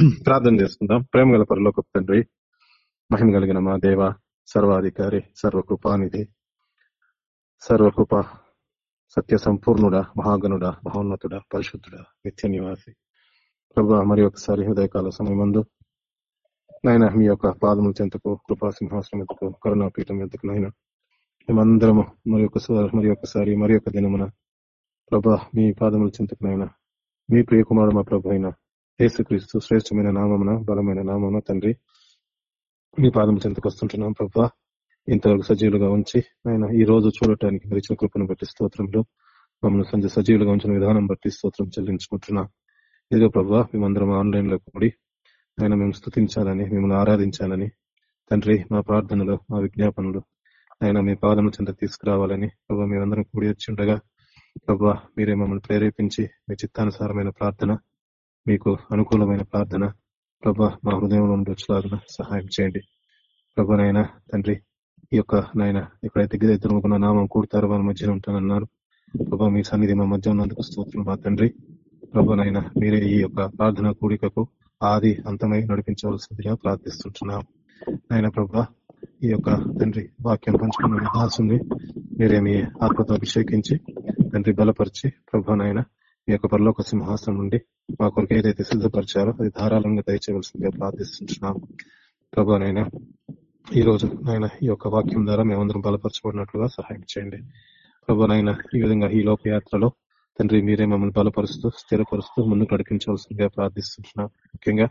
ప్రార్థన చేసుకుందాం. ప్రేమ గల పరలోక తండ్రి మహిమ కలిగిన మా దేవ సర్వాధికారి సర్వకృపానిధి సర్వకృప సత్య సంపూర్ణుడ మహాగణుడ మహోన్నతుడ పరిశుద్ధుడ నిత్య నివాసి. ప్రభు మరి ఒకసారి హృదయకాల సమయమందు నాయన మీ యొక్క పాదముల చెంతకు కృపా సింహాసనం ఎంతకు కరుణాపీఠం ఎంతకు నాయన మేమందరము మరి ఒకసారి మరి ఒకసారి మరి ఒక దినమున ప్రభా మీ పాదముల చెంతకు నాయన మీ ప్రియకుమారు మా ప్రభు అయిన యేసుక్రీస్తు శ్రేష్టమైన నామమున బలమైన నామమున తండ్రి మీ పాదం చెంతకు వస్తుంటున్నాం ప్రభా. ఇంతవరకు సజీవులుగా ఉంచి ఆయన ఈ రోజు చూడటానికి మీరు ఇచ్చిన కృపను బట్టి స్తోత్రంలో మమ్మల్ని సంజ సజీవులుగా ఉంచిన విధానం బట్టి స్తోత్రం చెల్లించుకుంటున్నా. ఇదిగో ప్రభా మేమందరం ఆన్లైన్లో కూడి ఆయన మేము స్థుతించాలని మిమ్మల్ని ఆరాధించాలని తండ్రి మా ప్రార్థనలు మా విజ్ఞాపనలు ఆయన మీ పాదం చెంత తీసుకురావాలని ప్రభావ మేమందరం కూడి వచ్చి ఉండగా ప్రభా మీరే మమ్మల్ని ప్రేరేపించి మీ చిత్తానుసారమైన ప్రార్థన మీకు అనుకూలమైన ప్రార్థన. ప్రభా మా హృదయంలో ఉండొచ్చులాగా సహాయం చేయండి. ప్రభా నాయన తండ్రి ఈ యొక్క నాయన ఎక్కడైతే గిద్దరుకున్న నామం కూడతారో వాళ్ళ మధ్యన ఉంటానన్నారు. ప్రభా మీ సన్నిధి మా మధ్య ఉన్నందుకు స్తోత్రం మా తండ్రి. ప్రభా నాయన మీరే ఈ యొక్క ప్రార్థన కూడికకు ఆది అంతమై నడిపించవలసిందిగా ప్రార్థిస్తుంటున్నాం. నాయన ప్రభా ఈ యొక్క తండ్రి వాక్యం పంచుకున్న దాసుని మీరే మీ ఆత్మతో అభిషేకించి తండ్రి బలపరిచి ప్రభానైనా మీ యొక్క పరలోక సింహాసనం నుండి మా కొరకు ఏదైతే సిద్ధపరిచారో అది ధారాళంగా దయచేయవలసిందిగా ప్రార్థిస్తున్నాము ప్రభానైనా ఈ రోజు నాయన ఈ యొక్క వాక్యం ద్వారా మేమందరం బలపరచబడినట్లుగా సహాయం చేయండి. ప్రభానైనా ఈ విధంగా ఈ లోపయాత్రలో తండ్రి మీరే మమ్మల్ని బలపరుస్తూ స్థిరపరుస్తూ ముందుకు నడిపించవలసిందిగా ప్రార్థిస్తున్నాం. ముఖ్యంగా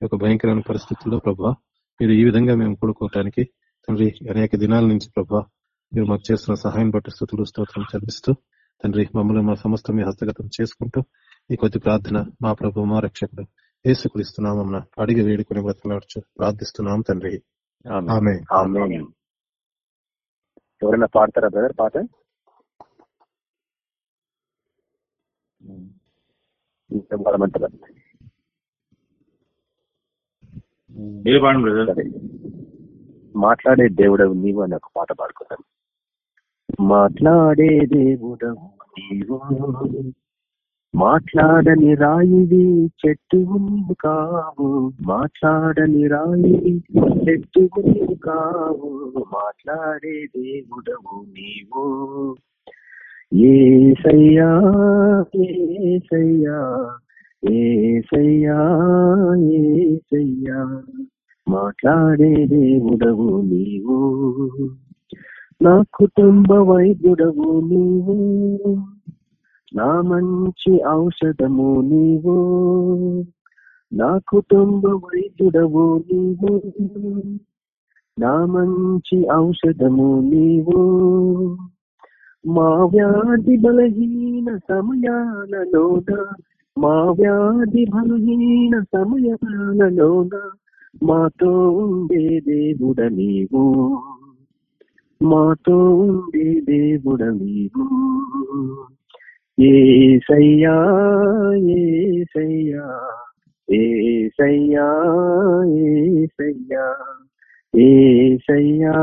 ఈ యొక్క భయంకరమైన పరిస్థితుల్లో ప్రభా మీరు ఈ విధంగా మేము కూడుకోవటానికి తండ్రి అనేక దినాల నుంచి ప్రభా మీరు మాకు చేస్తున్న సహాయం బట్టి స్థుతులు స్తోత్రం చదివిస్తూ తండ్రి మమ్మల్ని మా సమస్త మీ హస్తగతం చేసుకుంటూ ఈ కొద్ది ప్రార్థన మా ప్రభు మా రక్షకుడు ఏసుకుడిస్తున్నామన్న అడిగి వేడుకుని బ్రతలాడుచు ప్రార్థిస్తున్నాం తండ్రి. ఆమె ఎవరైనా పాడతారా బ్రదర్ పాట? పాడమంటారా? మాట్లాడే దేవుడవు నీవు అని ఒక పాట పాడుకుంటాను మాట్లాడే దేవుడవు నీవు. మాట్లాడని రాయిది చెట్టు కావు. మాట్లాడని రాయిది చెట్టు కావు. మాట్లాడే దేవుడవు నీవు. ఏసయ్యా ఏసయ్యా ఏసయ్యా ఏసయ్యా. మాట్లాడే దేవుడవు నీవు. నా కుటుంబ వైద్యుడవు నీవు. నా మంచి ఔషధము నీవు. నా కుటుంబ వైద్యుడవు నీవు. నా మంచి ఔషధము నీవు. మా వ్యాధి బలహీన సమయాలలోన మా వ్యాధి బలహీన సమయాలలోన మాతో ఉండే దేవుడ నీవు. మాతో ఉండే దేవుడ నీవు. ఏసయ్యా ఏసయ్యా ఏసయ్యా ఏసయ్యా ఏసయ్యా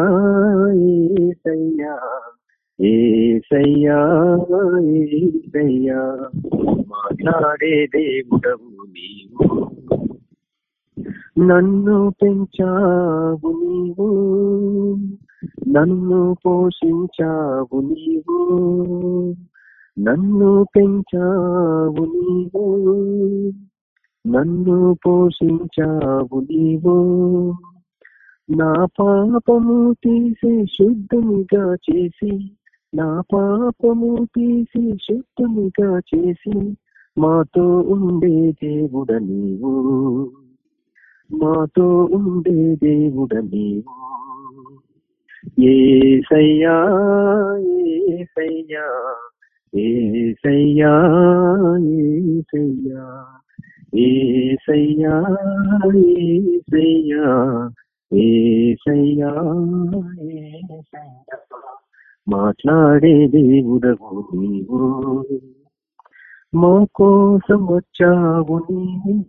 ఏసయ్యా ఏసయ్యా ఏసయ్యా మాట్లాడే దేవుడవు నీవు. నన్ను పెంచావు నీవు. నన్ను పోషించావు నీవు. నన్ను పెంచావు నీవు. నన్ను పోషించావు నీవు. నా పాపము తీసి శుద్ధముగా చేసి నా పాపము తీసి శుద్ధముగా చేసి మాతో ఉండే దేవుడ నీవు. మాతో ఉండే దేవుడ నీవు. ఏ సయ్యా ఏ సయ్యా ఏసయ్యా ఏసయ్యా ఏసయ్యా ఏసయ్యా ఏసయ్యా ఏసయ్యా. మాట్లాడే దేవుడవు నీవు. మా కోసం వచ్చావు నీవు.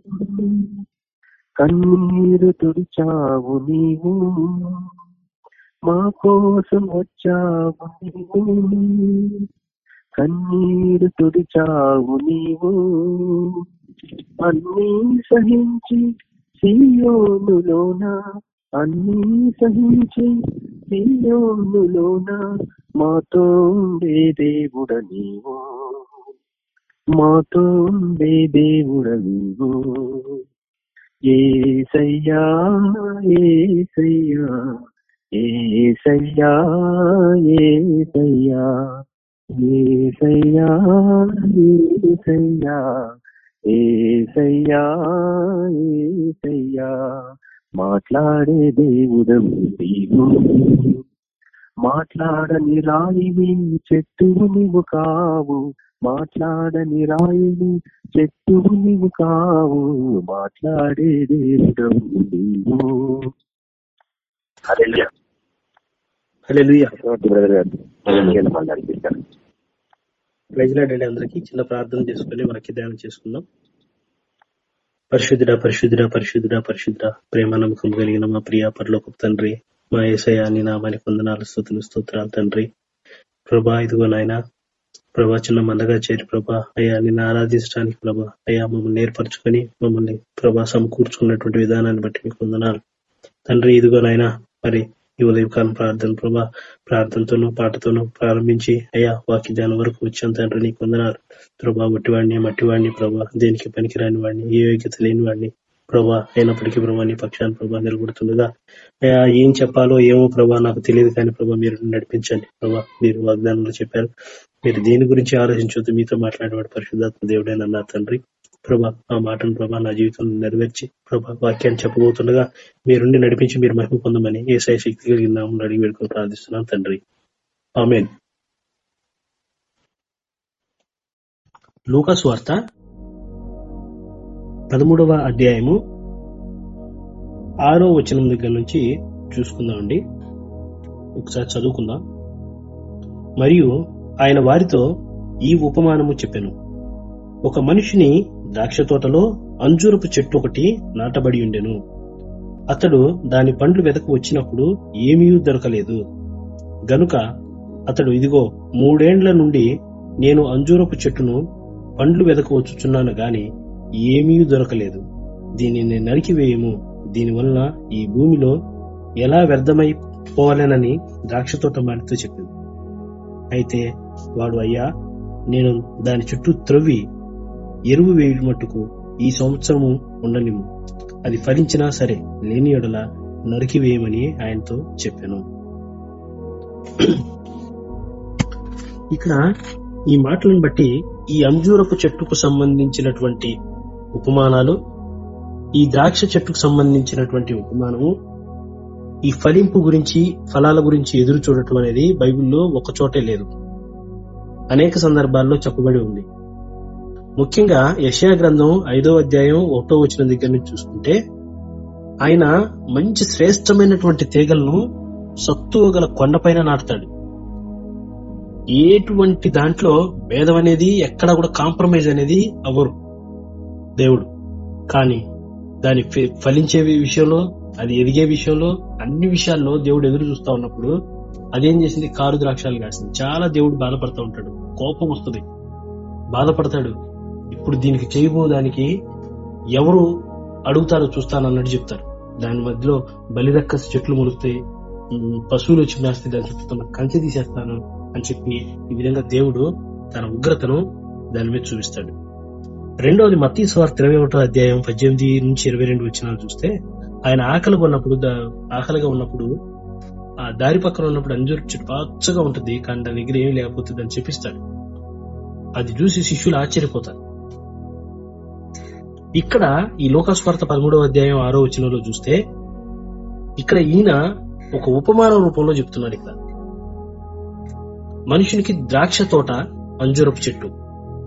కన్నీరు తుడిచావు నీవు. మా కోసం వచ్చావు నీవు. కన్నీరు తుడిచావు నీవు. అన్నీ సహించి సీయోనులోనా? అన్నీ సహించి సీయోనులోనా? మాతో ఉండే దేవుడ నీవు. మాతో ఉండే దేవుడ నీవు. ఏసయ్యా ఏసయ్యా. ఏసయ్యా ఏసయ్యా ఏసయ్యా ఏసయ్యా ఏసయ్యా ఏసయ్యా. మాట్లాడే దేవుడవు నీవు. మాట్లాడని రాయిని చెట్టువు నీవు కావు. మాట్లాడని రాయిని చెట్టువు నీవు కావు. మాట్లాడే దేవుడవు నీవు. అదే హల్లెలూయా చక్రవర్తి బ్రదర్ గారు ఇంకేం మళ్ళీ అనిపిస్తారు ప్రజలాడండి అందరికీ. చిన్న ప్రార్థన చేసుకుని మనకి ధ్యానం చేసుకుందాం. పరిశుద్ధుడ పరిశుద్ధుడ పరిశుద్ధుడ పరిశుద్ధ ప్రేమ నమ్మకం కలిగిన మా ప్రియ పరలోక తండ్రి మా ఏసయ్య నీ నామానికి వందనాలు స్థుతులు స్తోత్రాలు తండ్రి. ప్రభా ఇదిగో నాయన ప్రభా చిన్న మందగా చేరి ప్రభా అయ్యా నిన్ను ఆరాధించడానికి ప్రభా అయ్యా మమ్మల్ని ఏర్పరచుకొని మమ్మల్ని ప్రభా సమకూర్చుకున్నటువంటి విధానాన్ని బట్టి మీకు వందనాలు. తండ్రి ఇదిగో నాయన మరి ఈ ఉదయకాలం ప్రార్థన ప్రభా ప్రార్థనతోనూ పాటతోనూ ప్రారంభించి అయ్యా వాక్య ధ్యానం వరకు వచ్చాను తండ్రి నీకు వందనాలు. ప్రభా ఒట్టివాడిని మట్టివాడిని ప్రభా దేనికి పనికిరాని వాడిని ఏ యోగ్యత లేని వాడిని ప్రభా అయినప్పటికీ ప్రభా నీ పక్షాన్ని ప్రభా నిలబడుతుండగా. అయ్యా ఏం చెప్పాలో ఏమో ప్రభా నాకు తెలియదు కానీ ప్రభా మీరు నడిపించండి. ప్రభా మీరు వాగ్దానంలో చెప్పారు. మీరు దేని గురించి ఆలోచించొద్దు? మీతో మాట్లాడేవాడు పరిశుద్ధాత్మ దేవుడైన నా తండ్రి. ప్రభా ఆ మాటను ప్రభా నా జీవితంలో నెరవేర్చి ప్రభా వాక్యాన్ని చెప్పబోతుండగా మీరుండి నడిపించి మీరు మహిమ పొందమని ఏ సై శక్తి కలిగిన నామమున అడిగి వేడుకొని ప్రార్థిస్తున్నాను తండ్రి. ఆమెన్. లూకాసు వార్త పదమూడవ అధ్యాయము ఆరో వచనం దగ్గర నుంచి చూసుకుందామండి ఒకసారి చదువుకుందాం. మరియు ఆయన వారితో ఈ ఉపమానము చెప్పాను. ఒక మనిషిని ద్రాక్ష తోటలో అంజూరపు చెట్టు ఒకటి నాటబడి ఉండెను. అతడు దాని పండ్లు వెతకు వచ్చినప్పుడు ఏమీ దొరకలేదు. గనుక అతడు ఇదిగో మూడేండ్ల నుండి నేను అంజూరపు చెట్టును పండ్లు వెతకు వచ్చుచున్నాను గాని ఏమీ దొరకలేదు. దీనిని నరికివేయము. దీనివలన ఈ భూమిలో ఎలా వ్యర్థమై పోవాలనని ద్రాక్ష తోట మాడితో చెప్పింది అయితే వాడు అయ్యా నేను దాని చుట్టూ త్రవ్వి ఎరువు వేయడం మట్టుకు ఈ సంవత్సరము ఉండనిము అది ఫలించినా సరే లేని ఎడల నరికి వేయమని ఆయనతో చెప్పాను. ఇక్కడ ఈ మాటలను బట్టి ఈ అంజూరపు చెట్టుకు సంబంధించినటువంటి ఉపమానాలు ఈ ద్రాక్ష చెట్టుకు సంబంధించినటువంటి ఉపమానము ఈ ఫలింపు గురించి ఫలాల గురించి ఎదురు చూడటం అనేది బైబిల్లో ఒక చోటే లేదు. అనేక సందర్భాల్లో చెప్పబడి ఉంది. ముఖ్యంగా యశయా గ్రంథం ఐదో అధ్యాయం ఒకటో వచ్చిన దగ్గర నుంచి చూసుకుంటే ఆయన మంచి శ్రేష్టమైనటువంటి తీగలను సత్తువ గల కొండపైన నాటుతాడు. ఎటువంటి దాంట్లో భేదం అనేది ఎక్కడ కూడా కాంప్రమైజ్ అనేది అవ్వరు దేవుడు. కానీ దాని ఫలించే విషయంలో అది ఎదిగే విషయంలో అన్ని విషయాల్లో దేవుడు ఎదురు చూస్తా ఉన్నప్పుడు అదేం చేసింది? కారు ద్రాక్షాలు కాసింది. చాలా దేవుడు బాధపడతా ఉంటాడు. కోపం వస్తుంది. బాధపడతాడు. ఇప్పుడు దీనికి చేయబోదానికి ఎవరు అడుగుతారో చూస్తాను అన్నట్టు చెప్తారు. దాని మధ్యలో బలిరక్కసి చెట్లు మురుగుతాయి పశువులు వచ్చి మేస్తే దాని చుట్టూ తన కంచె తీసేస్తాను అని చెప్పి ఈ విధంగా దేవుడు తన ఉగ్రతను దాని మీద చూపిస్తాడు. రెండవది మతీ స్వార్థ ఇరవై ఒకటో అధ్యాయం పద్దెనిమిది నుంచి ఇరవై రెండు వచ్చినాలు చూస్తే ఆయన ఆకలి ఉన్నప్పుడు ఆకలిగా ఉన్నప్పుడు ఆ దారి పక్కన ఉన్నప్పుడు అంజూరు చెట్టు పచ్చగా ఉంటుంది కానీ దాని దగ్గర ఏమీ లేకపోతుంది అని చెప్పిస్తాడు. అది చూసి శిష్యులు ఆశ్చర్యపోతారు. ఇక్కడ ఈ లోకస్వార్త పదమూడవ అధ్యాయం ఆరో వచనంలో చూస్తే ఇక్కడ ఈయన ఒక ఉపమాన రూపంలో చెప్తున్నాడు ఇక్కడ. మనుషునికి ద్రాక్ష తోట అంజూరపు చెట్టు.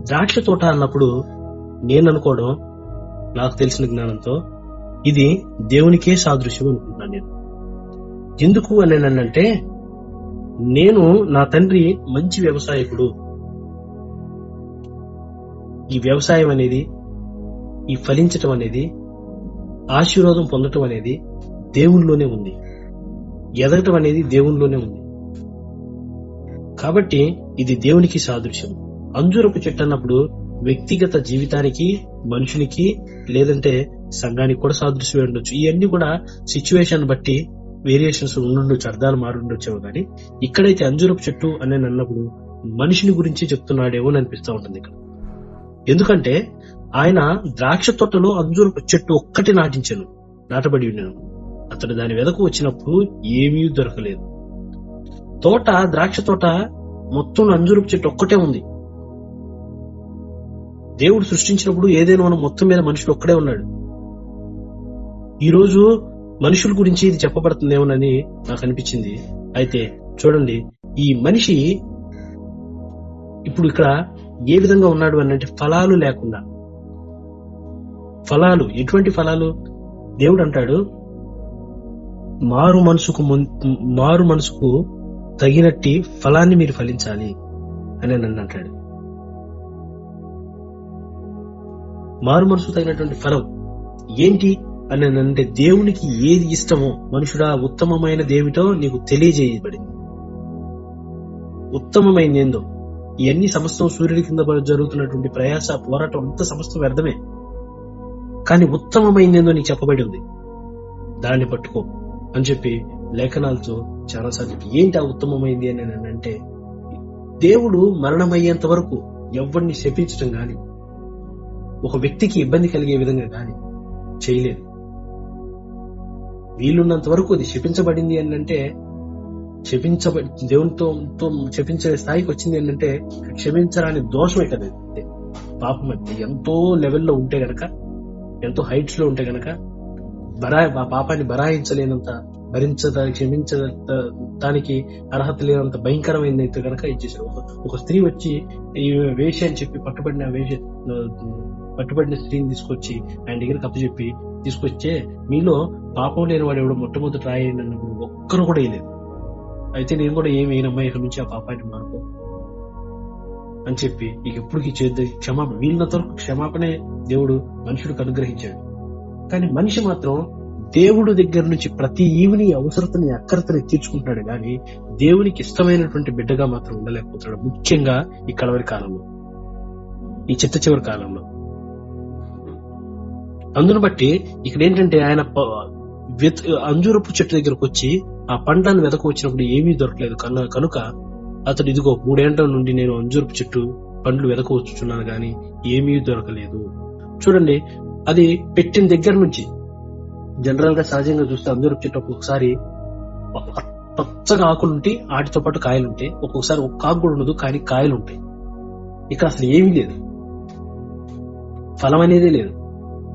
ద్రాక్ష తోట అన్నప్పుడు నేను అనుకోవడం నాకు తెలిసిన జ్ఞానంతో ఇది దేవునికే సాదృశ్యం అనుకుంటున్నాను నేను. ఎందుకు అని అంటే నేను నా తండ్రి మంచి వ్యవసాయకుడు. ఈ వ్యవసాయం అనేది ఈ ఫలించటం అనేది ఆశీర్వాదం పొందటం అనేది దేవుల్లోనే ఉంది. ఎదగటం అనేది దేవునిలోనే ఉంది. కాబట్టి ఇది దేవునికి సాదృశ్యం. అంజూరపు చెట్టు అన్నప్పుడు వ్యక్తిగత జీవితానికి మనుషునికి లేదంటే సంఘానికి కూడా సాదృశ్యమే ఉండొచ్చు. ఇవన్నీ కూడా సిచ్యువేషన్ బట్టి వేరియేషన్స్ ఉండుండొచ్చు అర్థాలు మారుండొచ్చేవో కానీ ఇక్కడైతే అంజూరపు చెట్టు అని అన్నప్పుడు మనిషిని గురించి చెప్తున్నాడేమో అని ఉంటుంది ఇక్కడ. ఎందుకంటే ఆయన ద్రాక్ష తోటలో అంజూరపు చెట్టు ఒక్కటి నాటించాను నాటబడి ఉన్నాను అతడు దాని వెదకు వచ్చినప్పుడు ఏమీ దొరకలేదు. తోట ద్రాక్ష తోట మొత్తం అంజూరపు చెట్టు ఒక్కటే ఉంది. దేవుడు సృష్టించినప్పుడు ఏదైనా మనం మొత్తం మీద మనుషులు ఒక్కడే ఉన్నాడు. ఈ రోజు మనుషుల గురించి ఇది చెప్పబడుతుందేమోనని నాకు అనిపించింది. అయితే చూడండి ఈ మనిషి ఇప్పుడు ఇక్కడ ఏ విధంగా ఉన్నాడు అన్నట్టు ఫలాలు లేకుండా ఫలాలు? ఎటువంటి ఫలాలు? దేవుడు అంటాడు మారు మనసుకు మున్- మారు మనసుకు తగినట్టి ఫలాన్ని మీరు ఫలించాలి అని నన్ను అంటాడు. మారు మనసు తగినటువంటి ఫలం ఏంటి అని అంటే దేవునికి ఏది ఇష్టమో మనుషుడా ఉత్తమమైన దేవిటో నీకు తెలియజేయబడింది. ఉత్తమమైంది ఏందో? ఇవన్నీ సమస్తం సూర్యుడి కింద జరుగుతున్నటువంటి ప్రయాస పోరాటం అంత సమస్తం వ్యర్థమే. కానీ ఉత్తమమైందేందో నీకు చెప్పబడి ఉంది. దాన్ని పట్టుకో అని చెప్పి లేఖనాలతో చాలాసార్లు ఏంటి ఆ ఉత్తమమైంది అని అంటే దేవుడు మరణమయ్యేంత వరకు ఎవరిని శపించడం గాని ఒక వ్యక్తికి ఇబ్బంది కలిగే విధంగా గాని చేయలేదు. వీలున్నంత వరకు అది శపించబడింది అని అంటే క్షమించబడి దేవునితో తో క్షమించే స్థాయికి వచ్చింది ఏంటంటే క్షమించరాని దోషమే కదా పాపం అంటే ఎంతో లెవెల్లో ఉంటే గనక ఎంతో హైట్స్లో ఉంటే గనక బరా ఆ పాపాన్ని బరాయించలేనంత భరించద క్షమించ దానికి అర్హత లేనంత భయంకరమైంది అయితే కనుక ఇచ్చేసారు ఒక ఒక స్త్రీ వచ్చి ఈ వేష అని చెప్పి పట్టుబడిన వేష పట్టుబడిన స్త్రీని తీసుకొచ్చి ఆయన దగ్గర కప్పు చెప్పి తీసుకొచ్చే మీలో పాపం లేని వాడు ఎవడో మొట్టమొదటి రాయండి అన్నప్పుడు ఒక్కరు కూడా వేయలేదు. అయితే నేను కూడా ఏమి వేయనమ్మా ఇక నుంచి ఆ పాపాన్ని మార్పు అని చెప్పి ఇక ఎప్పటికి క్షమాపణ వీళ్ళంత వరకు క్షమాపణే దేవుడు మనుషుడికి అనుగ్రహించాడు. కానీ మనిషి మాత్రం దేవుడు దగ్గర నుంచి ప్రతి ఈవిని అవసరతని అక్కరతని తీర్చుకుంటున్నాడు. కానీ దేవునికి ఇష్టమైనటువంటి బిడ్డగా మాత్రం ఉండలేకపోతున్నాడు. ముఖ్యంగా ఈ కలవరి కాలంలో. ఈ చిత్త చివరి కాలంలో. అందును బట్టి ఇక్కడ ఏంటంటే ఆయన ప- అంజూరపు చెట్టు దగ్గరకు వచ్చి ఆ పండ్లను వెతకు వచ్చినప్పుడు ఏమీ దొరకలేదు. కనుక అతడు ఇదిగో మూడేండ్ల నుండి నేను అంజూరపు చెట్టు పండ్లు వెదకవచ్చున్నాను గాని ఏమీ దొరకలేదు. చూడండి అది పెట్టిన దగ్గర నుంచి జనరల్గా సహజంగా చూస్తే అంజూరపు చెట్టు ఒక్కొక్కసారి పచ్చగా ఆకులు ఉంటే వాటితో పాటు కాయలు ఉంటాయి ఒక్కొక్కసారి ఒక్క ఆకు కూడా ఉండదు కానీ కాయలు ఉంటాయి ఇక్కడ అసలు ఏమీ లేదు. ఫలం అనేదే లేదు.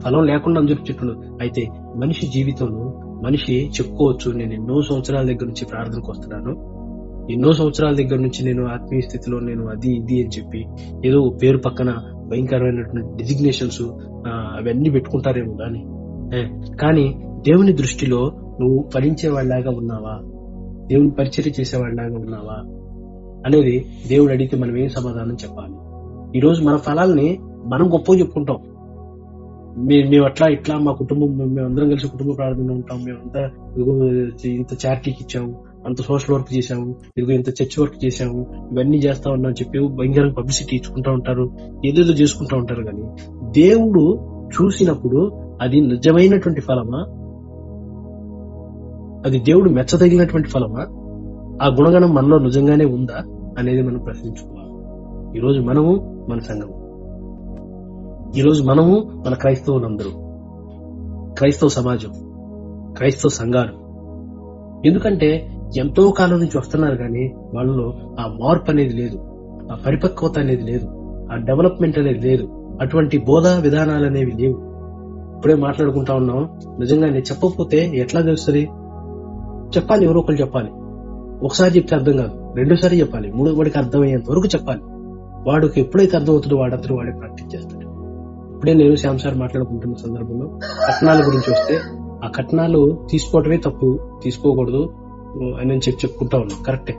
ఫలం లేకుండా అంజూరపు చెట్టు అయితే మనిషి జీవితంలో మనిషి చెప్పుకోవచ్చు నేను ఎన్నో సంవత్సరాల దగ్గర నుంచి ప్రార్థనకు వస్తున్నాను. ఎన్నో సంవత్సరాల దగ్గర నుంచి నేను ఆత్మీయ స్థితిలో నేను అది ఇది అని చెప్పి ఏదో పేరు పక్కన భయంకరమైనటువంటి డిజిగ్నేషన్స్ అవన్నీ పెట్టుకుంటారేమో కానీ కానీ దేవుని దృష్టిలో నువ్వు ఫలించే వాళ్ళలాగా ఉన్నావా? దేవుని పరిచయం చేసేవాళ్ళలాగా ఉన్నావా? అనేది దేవుడు అడిగితే మనం ఏం సమాధానం చెప్పాలి? ఈరోజు మన ఫలాల్ని మనం గొప్ప చెప్పుకుంటాం. మేము అట్లా ఇట్లా మా కుటుంబం మేము అందరం కలిసి కుటుంబ ప్రార్థన ఉంటాం. మేమంతా ఇంత చారిటీకి ఇచ్చాము అంత సోషల్ వర్క్ చేశాము ఇదిగో ఇంత చర్చ్ వర్క్ చేశాము ఇవన్నీ చేస్తా ఉన్నాం చెప్పి భయంకరంగా పబ్లిసిటీ ఇచ్చుకుంటా ఉంటారు ఏదేదో చేసుకుంటా ఉంటారు కానీ దేవుడు చూసినప్పుడు అది నిజమైనటువంటి ఫలమా? అది దేవుడు మెచ్చదగినటువంటి ఫలమా? ఆ గుణగణం మనలో నిజంగానే ఉందా అనేది మనం ప్రశ్నించుకోవాలి. ఈ రోజు మనము మన సంఘము ఈ రోజు మనము మన క్రైస్తవులందరూ. క్రైస్తవ సమాజం క్రైస్తవ సంఘాలు. ఎందుకంటే ఎంతో కాలం నుంచి వస్తున్నారు కానీ వాళ్ళలో ఆ మార్పు అనేది లేదు ఆ పరిపక్వత అనేది లేదు ఆ డెవలప్మెంట్ అనేది లేదు. అటువంటి బోధ విధానాలు అనేవి లేవు. ఇప్పుడే మాట్లాడుకుంటా ఉన్నాం. నిజంగా చెప్పకపోతే ఎట్లా తెలుస్తుంది? చెప్పాలి ఎవరో ఒకరు చెప్పాలి. ఒకసారి చెప్తే అర్థం కాదు. రెండోసారి చెప్పాలి. మూడో వాడికి అర్థమయ్యేంత వరకు చెప్పాలి. వాడికి ఎప్పుడైతే అర్థం అవుతుందో వాడంతా వాడే ప్రాక్టీస్ చేస్తాడు. ఇప్పుడే నేను శ్యామ్ సార్ మాట్లాడుకుంటున్న సందర్భంలో కట్నాల గురించి వస్తే ఆ కట్నాలు తీసుకోవటమే తప్పు తీసుకోకూడదు. అని చెప్పి చెప్పుకుంటా ఉన్నాం. కరెక్టే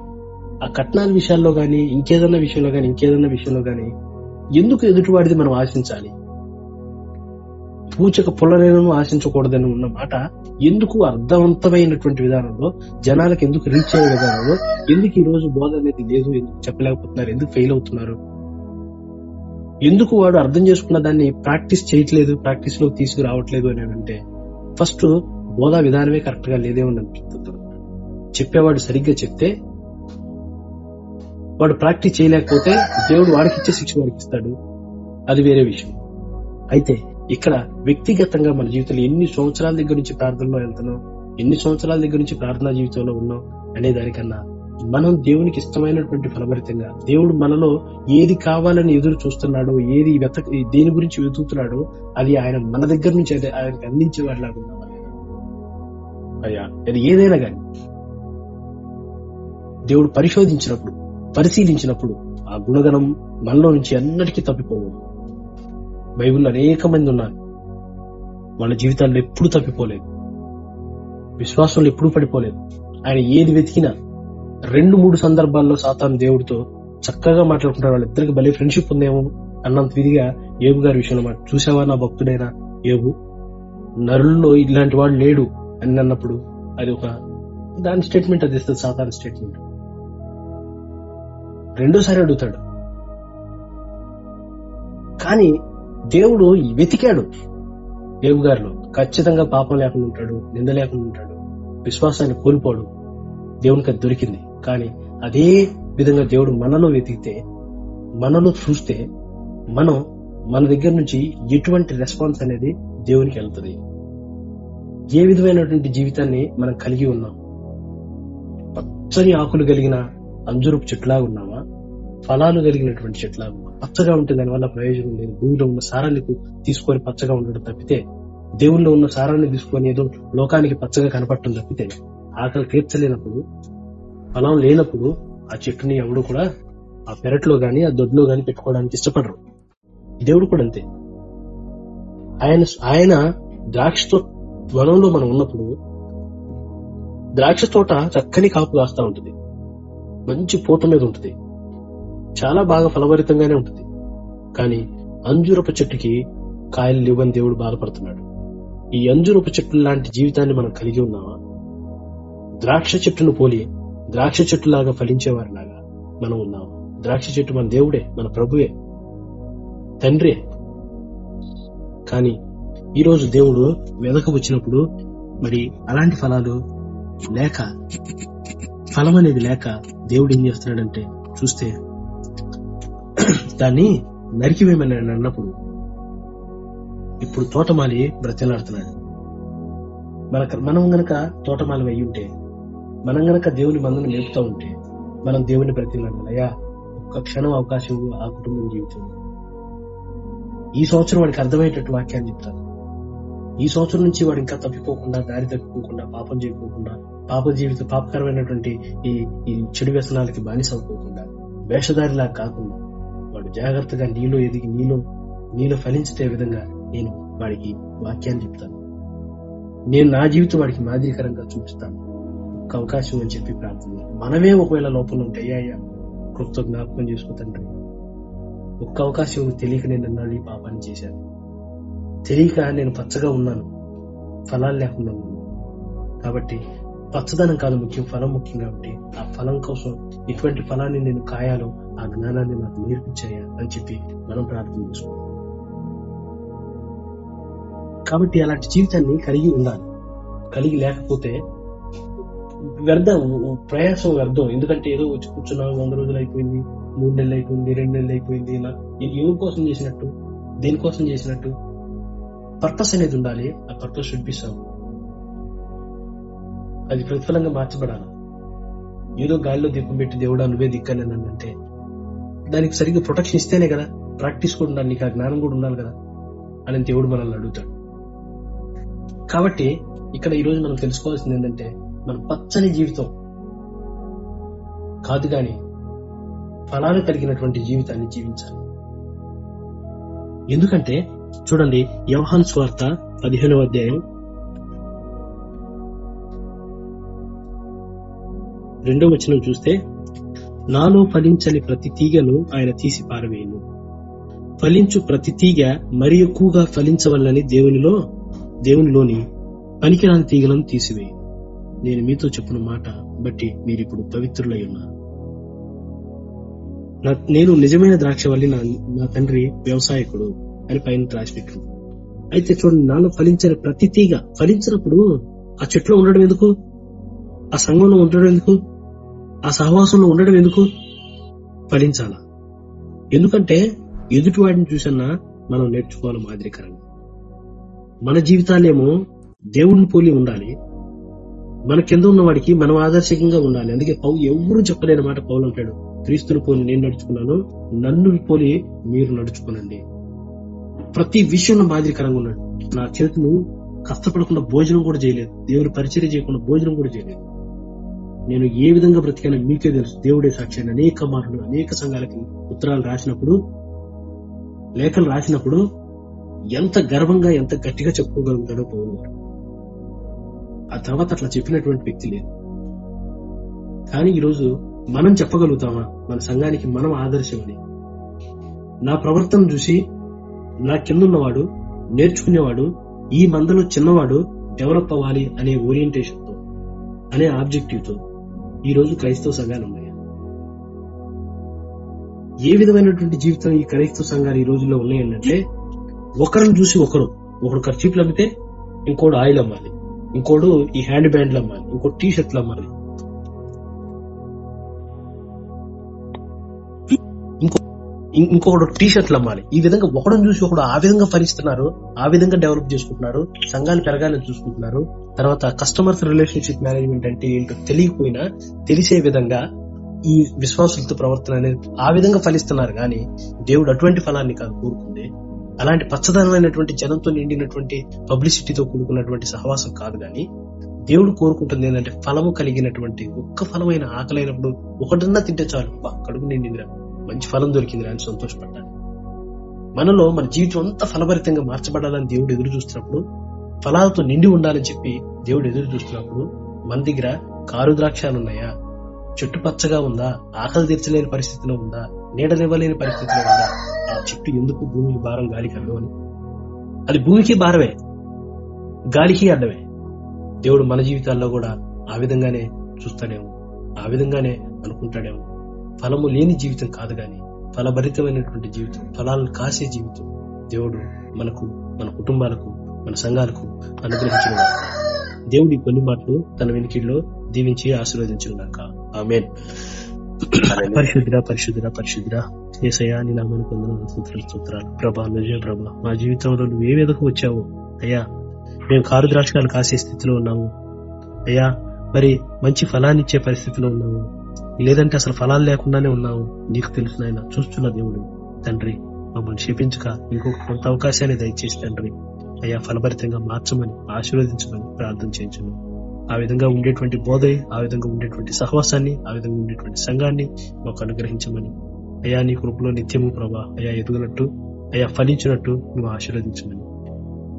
ఆ కట్నాల విషయాల్లో కానీ ఇంకేదన్నా విషయంలో కానీ ఇంకేదన్నా విషయంలో కానీ ఎందుకు ఎదుటివాడిది మనం ఆశించాలి? పూచక పుల్లనేను ఆశించకూడదని ఉన్న మాట ఎందుకు అర్థవంతమైనటువంటి విధానంలో జనాలకు ఎందుకు రీచ్ అయ్యే విధానంలో ఎందుకు ఈ రోజు బోధ అనేది లేదు ఎందుకు చెప్పలేకపోతున్నారు ఎందుకు ఫెయిల్ అవుతున్నారు? ఎందుకు వాడు అర్థం చేసుకున్న దాన్ని ప్రాక్టీస్ చేయట్లేదు ప్రాక్టీస్లో తీసుకురావట్లేదు అని అంటే ఫస్ట్ బోధా విధానమే కరెక్ట్గా లేదేమో అని అనిపిస్తుంది చెప్పేవాడు సరిగ్గా చెప్తే వాడు ప్రాక్టీస్ చేయలేకపోతే దేవుడు వాడికి ఇచ్చే శిక్ష వాడికి ఇస్తాడు. అది వేరే విషయం. అయితే ఇక్కడ వ్యక్తిగతంగా మన జీవితంలో ఎన్ని సంవత్సరాల దగ్గర నుంచి ప్రార్థనలో వెళ్తున్నాం ఎన్ని సంవత్సరాల దగ్గర నుంచి ప్రార్థనా జీవితంలో ఉన్నాం అనే దానికన్నా మనం దేవునికి ఇష్టమైనటువంటి ఫలభరితంగా దేవుడు మనలో ఏది కావాలని ఎదురు చూస్తున్నాడో ఏది వెతక దేని గురించి వెతుకుతున్నాడో అది ఆయన మన దగ్గర నుంచి ఆయనకు అందించే వాడిలాగా ఉన్నాం అయ్యా అది ఏదైనా కానీ దేవుడు పరిశోధించినప్పుడు పరిశీలించినప్పుడు ఆ గుణగణం మనలో నుంచి అన్నిటికీ తప్పిపోవు. బైబిల్లో అనేక మంది ఉన్నారు. వాళ్ళ జీవితాల్లో ఎప్పుడు తప్పిపోలేదు. విశ్వాసంలో ఎప్పుడు పడిపోలేదు. ఆయన ఏది వెతికినా రెండు మూడు సందర్భాల్లో సాతాను దేవుడితో చక్కగా మాట్లాడుకుంటారు వాళ్ళిద్దరికి భలే ఫ్రెండ్షిప్ ఉందేమో అన్నంత విధిగా ఏబు గారి విషయంలో చూసావా నా భక్తుడైనా ఏబు నరుల్లో ఇలాంటి వాడు లేడు అని అన్నప్పుడు అది ఒక దాని స్టేట్మెంట్ అది ఇస్తుంది సాతాను స్టేట్మెంట్ రెండోసారి అడుగుతాడు. కానీ దేవుడు వెతికాడు దేవు గారిలో. ఖచ్చితంగా పాపం లేకుండా ఉంటాడు నింద లేకుండా ఉంటాడు విశ్వాసాన్ని కోల్పోడు దేవునికి అది దొరికింది. కానీ అదే విధంగా దేవుడు మనలో వెతికితే మనలో చూస్తే మనం మన దగ్గర నుంచి ఎటువంటి రెస్పాన్స్ అనేది దేవునికి వెళ్తుంది. ఏ విధమైనటువంటి జీవితాన్ని మనం కలిగి ఉన్నాం? పచ్చని ఆకులు కలిగిన అంజురపు చెట్లాగా ఉన్నామా ఫలాలు కలిగినటువంటి చెట్లా పచ్చగా ఉంటే దానివల్ల ప్రయోజనం లేదు. భూమిలో ఉన్న సారాన్ని తీసుకొని పచ్చగా ఉండడం తప్పితే దేవుల్లో ఉన్న సారాన్ని తీసుకొని ఏదో లోకానికి పచ్చగా కనపడటం తప్పితే ఆకలి తీర్చలేనప్పుడు ఫలం లేనప్పుడు ఆ చెట్టుని ఎవడు కూడా ఆ పెరట్లో గాని ఆ దొడ్లో గాని పెట్టుకోవడానికి ఇష్టపడరు. దేవుడు కూడా అంతే. ఆయన ఆయన ద్రాక్ష తో- వనంలో మనం ఉన్నప్పుడు ద్రాక్ష తోట చక్కని కాపు కాస్తా ఉంటుంది. మంచి పూత మీద ఉంటుంది. చాలా బాగా ఫలభరితంగానే ఉంటుంది. కానీ అంజురప చెట్టుకి కాయలు లేవని దేవుడు బాధపడుతున్నాడు. ఈ అంజురప చెట్టు లాంటి జీవితాన్ని మనం కలిగి ఉన్నామా? ద్రాక్ష చెట్టును పోలి ద్రాక్ష చెట్టులాగా ఫలించేవారిలాగా మనం ఉన్నాము? ద్రాక్ష చెట్టు మన దేవుడే మన ప్రభువే తండ్రే. కానీ ఈరోజు దేవుడు వెదక వచ్చినప్పుడు మరి అలాంటి ఫలాలు లేక ఫలం అనేది లేక దేవుడు ఏం చేస్తున్నాడంటే చూస్తే దాన్ని నరికివేమని అన్నప్పుడు ఇప్పుడు తోటమాలి బ్రతిలాడుతున్నాడు మన మనం గనక తోటమాలి అయ్యి ఉంటే మనం గనక దేవుని మందును మేపుతా ఉంటే మనం దేవుని బ్రతిలాడాలి అయ్యా ఒక్క క్షణం అవకాశం ఆ కుటుంబం జీవితం ఈ సంవత్సరం వాడికి అర్థమయ్యేటట్టు వాక్యాన్ని చెప్తాను. ఈ సంవత్సరం నుంచి వాడు ఇంకా తప్పిపోకుండా దారి తప్పిపోకుండా పాపం చేయకోకుండా పాప జీవిత పాపకరమైనటువంటి ఈ ఈ చెడు వ్యసనాలకి బానిస అవ్వకోకుండా వేషధారిలా కాకుండా వాడు జాగ్రత్తగా నీలో ఎదిగి నీలో నీలో ఫలించే విధంగా నేను వాడికి వాక్యాన్ని చెప్తాను. నేను నా జీవితం వాడికి మాదిరికరంగా చూపిస్తాను. ఒక్క అవకాశం అని చెప్పి ప్రార్థన. మనమే ఒకవేళ లోపల ఉంటే అయ్యా అయ్యా కృప్తో జ్ఞాపకం చేసుకో ఒక్క అవకాశం తెలియక నేను అన్నాడు ఈ పాపాన్ని చేశాను. తెలియక నేను పచ్చగా ఉన్నాను. ఫలాలు లేకుండా ఉన్నాను. కాబట్టి పచ్చదనం కాదు ముఖ్యం ఫలం ముఖ్యం కాబట్టి ఆ ఫలం కోసం ఎటువంటి ఫలాన్ని నేను కాయాలో ఆ జ్ఞానాన్ని నాకు నేర్పించాయా అని చెప్పి మనం ప్రార్థన కాబట్టి అలాంటి జీవితాన్ని కలిగి ఉండాలి. కలిగి లేకపోతే వ్యర్థం ప్రయాసం వ్యర్థం. ఎందుకంటే ఏదో వచ్చి కూర్చున్నాం వంద రోజులు అయిపోయింది మూడు నెలలు అయిపోయింది రెండు నెలలు అయిపోయింది ఇలా ఇది ఎవరి కోసం చేసినట్టు దేనికోసం చేసినట్టు? పర్పస్ అనేది ఉండాలి. ఆ పర్పస్ చూపిస్తాం అది ప్రతిఫలంగా మార్చబడాలి. ఏదో గాలిలో దీపం పెట్టి దేవుడా నువ్వే దిక్కలేనంటే అంటే. దానికి సరిగ్గా ప్రొటెక్షన్ ఇస్తేనే కదా. ప్రాక్టీస్ కూడా ఉండాలి నీకు ఆ జ్ఞానం కూడా ఉండాలి కదా అని దేవుడు మనల్ని అడుగుతాడు. కాబట్టి ఇక్కడ ఈ రోజు మనం తెలుసుకోవాల్సింది ఏంటంటే మన పచ్చని జీవితం కాదు గాని ఫలాలు కలిగినటువంటి జీవితాన్ని జీవించాలి. ఎందుకంటే చూడండి వ్యవహాన్ స్వార్థ పదిహేనవ అధ్యాయం రెండో వచనం చూస్తే నాలో ఫలించని ప్రతి తీగను ఆయన తీసి పారవేయను. ఫలించు ప్రతి తీగ మరి ఎక్కువగా ఫలించవల్లని దేవునిలో దేవునిలోని పనికిరాని తీగలను తీసివేయి నేను మీతో చెప్పిన మాట బట్టి మీరిప్పుడు పవిత్రులై ఉన్నారు. నేను నిజమైన ద్రాక్ష వల్లి నా నా తండ్రి వ్యవసాయకుడు అని పైన రాసిపెట్టు. అయితే చూడండి నాలో ఫలించిన ప్రతి తీగ ఫలించినప్పుడు ఆ చెట్లో ఉండడం ఎందుకు? ఆ సంఘంలో ఉండడం ఎందుకు? ఆ సహవాసంలో ఉండడం ఎందుకు? ఫలించాల? ఎందుకంటే ఎదుటి వాటిని చూసన్నా మనం నేర్చుకోవాలి మాదిరికరంగా. మన జీవితాలేమో దేవుడిని పోలి ఉండాలి. మన కింద ఉన్న వాడికి మనం ఆదర్శకంగా ఉండాలి. అందుకే పౌలు ఎవరు చెప్పలేని మాట పౌలు అంటాడు. క్రీస్తుని పోలి నేను నడుచుకున్నాను నన్ను పోలి మీరు నడుచుకోనండి. ప్రతి విషయంలో మాదిరికరంగా ఉన్నాడు. నా చేతులు కష్టపడకుండా భోజనం కూడా చేయలేదు. దేవుని పరిచయం చేయకుండా భోజనం కూడా చేయలేదు. నేను ఏ విధంగా బ్రతికానో మీకే తెలుసు. దేవుడే సాక్షి అని అనేక మార్లు అనేక సంఘాలకి ఉత్తరాలు రాసినప్పుడు లేఖలు రాసినప్పుడు ఎంత గర్వంగా ఎంత గట్టిగా చెప్పుకోగలుగుతాడో పౌలు గారు. ఆ తర్వాత అట్లా చెప్పినటువంటి వ్యక్తి లేదు. కానీ ఈరోజు మనం చెప్పగలుగుతామా? మన సంఘానికి మనం ఆదర్శమని. నా ప్రవర్తన చూసి నా కిందున్నవాడు నేర్చుకునేవాడు ఈ మందలో చిన్నవాడు డెవలప్ అవ్వాలి అనే ఓరియంటేషన్తో అనే ఆబ్జెక్టివ్ ఈరోజు ఈ రోజు క్రైస్తవ సంఘాలు ఉన్నాయి? ఏ విధమైనటువంటి జీవితం ఈ క్రైస్తవ సంఘాలు ఈ రోజుల్లో ఉన్నాయంటే ఒకరిని చూసి ఒకరు ఒకడు ఖర్చీపులు అమ్మితే ఇంకోడు ఆయిల్ అమ్మాలి ఇంకోడు ఈ హ్యాండ్ బ్యాండ్లు అమ్మాలి ఇంకోటి టీ షర్ట్లు అమ్మాలి. ఇంకొకడు టీ షర్ట్లు అమ్మాలి. ఈ విధంగా ఒకడిని చూసి ఒకడు ఆ విధంగా ఫలిస్తున్నారు ఆ విధంగా డెవలప్ చేసుకుంటున్నారు సంఘాలు పెరగాలని చూసుకుంటున్నారు. తర్వాత కస్టమర్స్ రిలేషన్షిప్ మేనేజ్మెంట్ అంటే ఏంటో తెలియకపోయినా తెలిసే విధంగా ఈ విశ్వాసులతో ప్రవర్తన అనేది ఆ విధంగా ఫలిస్తున్నారు. కానీ దేవుడు అటువంటి ఫలాన్ని కాదు కోరుకుంది. అలాంటి పచ్చదనమైనటువంటి జనంతో నిండినటువంటి పబ్లిసిటీతో కూడుకున్నటువంటి సహవాసం కాదు. కానీ దేవుడు కోరుకుంటుంది ఏంటంటే ఫలము కలిగినటువంటి ఒక్క ఫలమైన ఆకలైనప్పుడు ఒకటన్నా తింటే చాలు. "బా, కడుపు నిండిందిరా. మంచి ఫలం దొరికింది అని సంతోషపడ్డాను మనలో మన జీవితం అంతా ఫలభరితంగా మార్చబడాలని దేవుడు ఎదురు చూస్తున్నప్పుడు ఫలాలతో నిండి ఉండాలని చెప్పి దేవుడు ఎదురు చూస్తున్నప్పుడు మన దగ్గర కారు ద్రాక్షాలున్నాయా? చెట్టు పచ్చగా ఉందా? ఆకలి తీర్చలేని పరిస్థితిలో ఉందా? నీడనివ్వలేని పరిస్థితిలో ఉందా? ఆ చెట్టు ఎందుకు భూమికి భారం గాలికి అడ్డం అని? అది భూమికి భారమే గాలికి అడ్డమే. దేవుడు మన జీవితాల్లో కూడా ఆ విధంగానే చూస్తాడేమో ఆ విధంగానే అనుకుంటాడేమో. ఫలము లేని జీవితం కాదు గాని ఫలభరితమైనటువంటి జీవితం ఫలాలను కాసే జీవితం దేవుడు మనకు మన కుటుంబాలకు మన సంఘాలకు అనుగ్రహించిన. దేవుడు కొన్ని మాటలు తన వెనుకల్లో దీవించి ఆశీర్వదించిన గాక ఆమేన్ పరిశుద్ధుడా పరిశుద్ధుడా పరిశుద్ధుడా ఏసయ్యా నీ నామని పొందిన సూత్రాలు సూత్రాలు ప్రభా నిజే ప్రభా. మా జీవితంలో నువ్వు ఏ విధకు వచ్చావు అయ్యా మేము కారు ద్రాక్షాలు కాసే స్థితిలో ఉన్నాము. అయ్యా మరి మంచి ఫలాన్ని ఇచ్చే పరిస్థితిలో ఉన్నాము. లేదంటే అసలు ఫలాలు లేకుండానే ఉన్నావు. నీకు తెలుసు నాయన చూస్తున్న దేవుడు. తండ్రి మమ్మల్ని క్షేపించక ఇంకొక కొంత అవకాశాన్ని దయచేసి తండ్రి. అయ్యా ఫలభరితంగా మార్చమని ఆశీర్వదించమని ప్రార్థన చేయించను. ఆ విధంగా ఉండేటువంటి బోధ ఆ విధంగా ఉండేటువంటి సహవాసాన్ని ఆ విధంగా ఉండేటువంటి సంఘాన్ని మాకు అనుగ్రహించమని. అయ్యా నీ కృపలో నిత్యము ప్రభా అయా ఎదుగునట్టు అయా ఫలించినట్టు నువ్వు ఆశీర్వదించమని.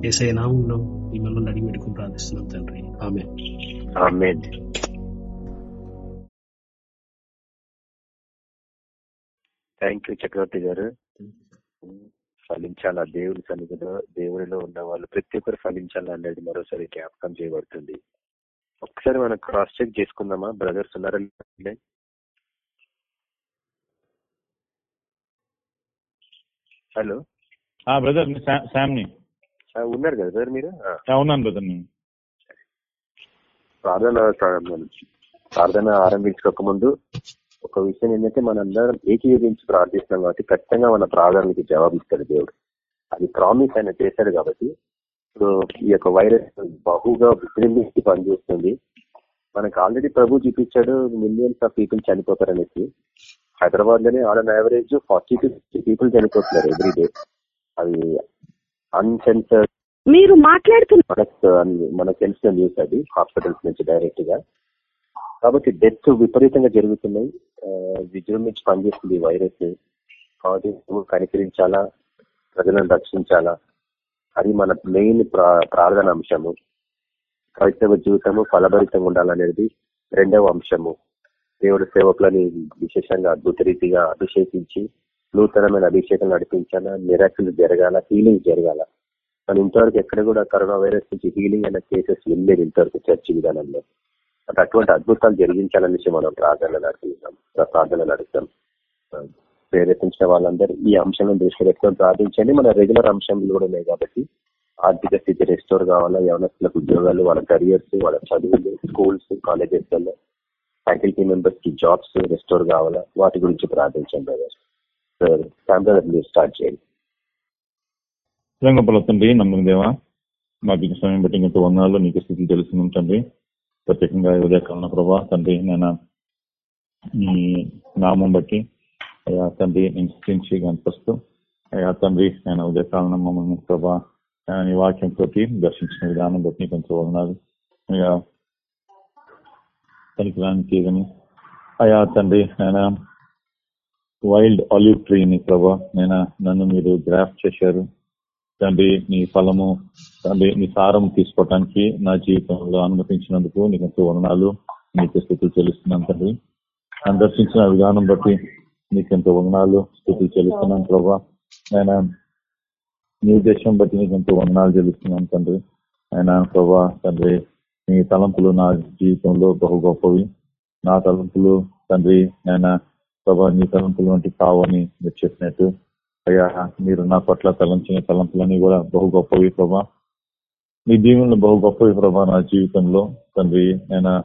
ఏసఐ నామంలో మిమ్మల్ని అడిగి పెట్టుకుని ప్రార్థిస్తున్నాం తండ్రి. ఆమె థ్యాంక్ యూ చక్రవర్తి గారు. ఫలించాలా దేవుడి సన్నిధిలో దేవుడిలో ఉన్న వాళ్ళు ప్రతి ఒక్కరు ఫలించాలా అనేది మరోసారి జ్ఞాపకం చేయబడుతుంది. ఒకసారి మనం క్రాస్ చెక్ చేసుకుందామా బ్రదర్స్ ఉన్నారా హలో బ్రదర్ శామ్ని ఉన్నారు కదా సార్ మీరు? ఉన్నాను బ్రదర్ నేను. ప్రార్థన ప్రార్థన ఆరంభించక ముందు ఒక విషయం ఏంటంటే మనందరం ఏకీభవించి ప్రార్థిస్తున్నాం కాబట్టి ఖచ్చితంగా మన ప్రార్థనకి జవాబిస్తాడు దేవుడు. అది ప్రామిస్ ఆయన చేశాడు కాబట్టి ఇప్పుడు ఈ యొక్క వైరస్ బహుగా విజృంభించి పనిచేస్తుంది. మనకు ఆల్రెడీ ప్రభు చూపించాడు మిలియన్స్ ఆఫ్ పీపుల్ చనిపోతారనేసి. హైదరాబాద్లోనే on average forty to fifty people చనిపోతున్నారు ఎవ్రీ డే. అది అన్సెన్సర్డ్ మీరు మాట్లాడుతున్న మనకు మనకు తెలిసిన న్యూస్ అది హాస్పిటల్స్ నుంచి డైరెక్ట్గా. కాబట్టి డెత్ విపరీతంగా జరుగుతున్నాయి. విజృంభించి పనిచేస్తుంది వైరస్. కాబట్టి కనికరించాలా? ప్రజలను రక్షించాలా? అది మన మెయిన్ ప్రార్థన అంశము. క్రైస్తవ జీవితము ఫలభరితంగా ఉండాలనేది రెండవ అంశము. దేవుడు సేవకులని విశేషంగా అద్భుత రీతిగా అభిషేకించి నూతనమైన అభిషేకం నడిపించాలా? మిరాకిల్ జరగాల? హీలింగ్ జరగాల? మనం ఇంతవరకు ఎక్కడ కూడా కరోనా వైరస్ నుంచి హీలింగ్ అనే కేసెస్ వెళ్ళలేదు ఇంతవరకు చర్చి విధానంలో. అంటే అటువంటి అద్భుతాలు జరిగించాలనేసి మనం ప్రార్థనలు నడుపుతాం ప్రార్థనలు నడుపుతాం ప్రేరేపించిన వాళ్ళందరూ ఈ అంశాలను దృష్టిలో పెట్టుకొని ప్రార్థించండి. మన రెగ్యులర్ అంశాలు కూడా ఉన్నాయి కాబట్టి ఆర్థిక స్థితి రెస్టోర్ కావాలా? యవనస్తులకు ఉద్యోగాలు వాళ్ళ కెరియర్స్ వాళ్ళ చదువులు స్కూల్స్ కాలేజెస్ వల్ల ఫ్యాకల్టీ మెంబర్స్కి జాబ్స్ రెస్టోర్ కావాలా? వాటి గురించి ప్రార్థించండి బ్రదర్ మీరు స్టార్ట్ చేయండి. గొప్పల తండ్రి నమ్మకం దేవా మాకు సమయం బట్టి ఇంకొక వందనాలు నీకు స్థితి తెలుసుకున్నాం ప్రత్యేకంగా ఉదయకాలన ప్రభా తండ్రి నేను నీ నామం బట్టి అయ్యా తండ్రి నేను స్థితించి కనిపిస్తూ అయ్యా తండ్రి నేను ఉదయకాలన మమ్మల్ని ప్రభా నీ వాక్యంతో దర్శించిన విధానం బట్టి కొంచెం వందనాలు అయ్యా పనికిరానికి కానీ అయ్యా తండ్రి నేను వైల్డ్ ఆలివ్ ట్రీని ప్రభా నేను నన్ను మీరు గ్రాఫ్ చేశారు. తండ్రి నీ ఫలము తండ్రి నీ సారము తీసుకోవటానికి నా జీవితంలో అనుమతించినందుకు నీకు ఎంతో నీకు స్థితులు చెల్లిస్తున్నాను తండ్రి. సందర్శించిన విధానం బట్టి నీకు ఎంతో వదనాలు స్థితులు చెల్లిస్తున్నాను ప్రభా. ఆయన నీ ఉద్దేశం బట్టి నీకు ఎంతో వందనాలు చెల్లిస్తున్నాను తండ్రి. ఆయన ప్రభా తండ్రి నీ తలంపులు నా జీవితంలో బహు గొప్పవి. నా తలంపులు తండ్రి ఆయన ప్రభా నీ తలంపులు వంటి కావని మీరు చెప్పినట్టు అయ్యా మీరు నా పట్ల తలంచిన తలంపులన్నీ కూడా బహు గొప్పవి ప్రభా. మీ దీవులను బహు గొప్పవి ప్రభా నా జీవితంలో తండ్రి. నేను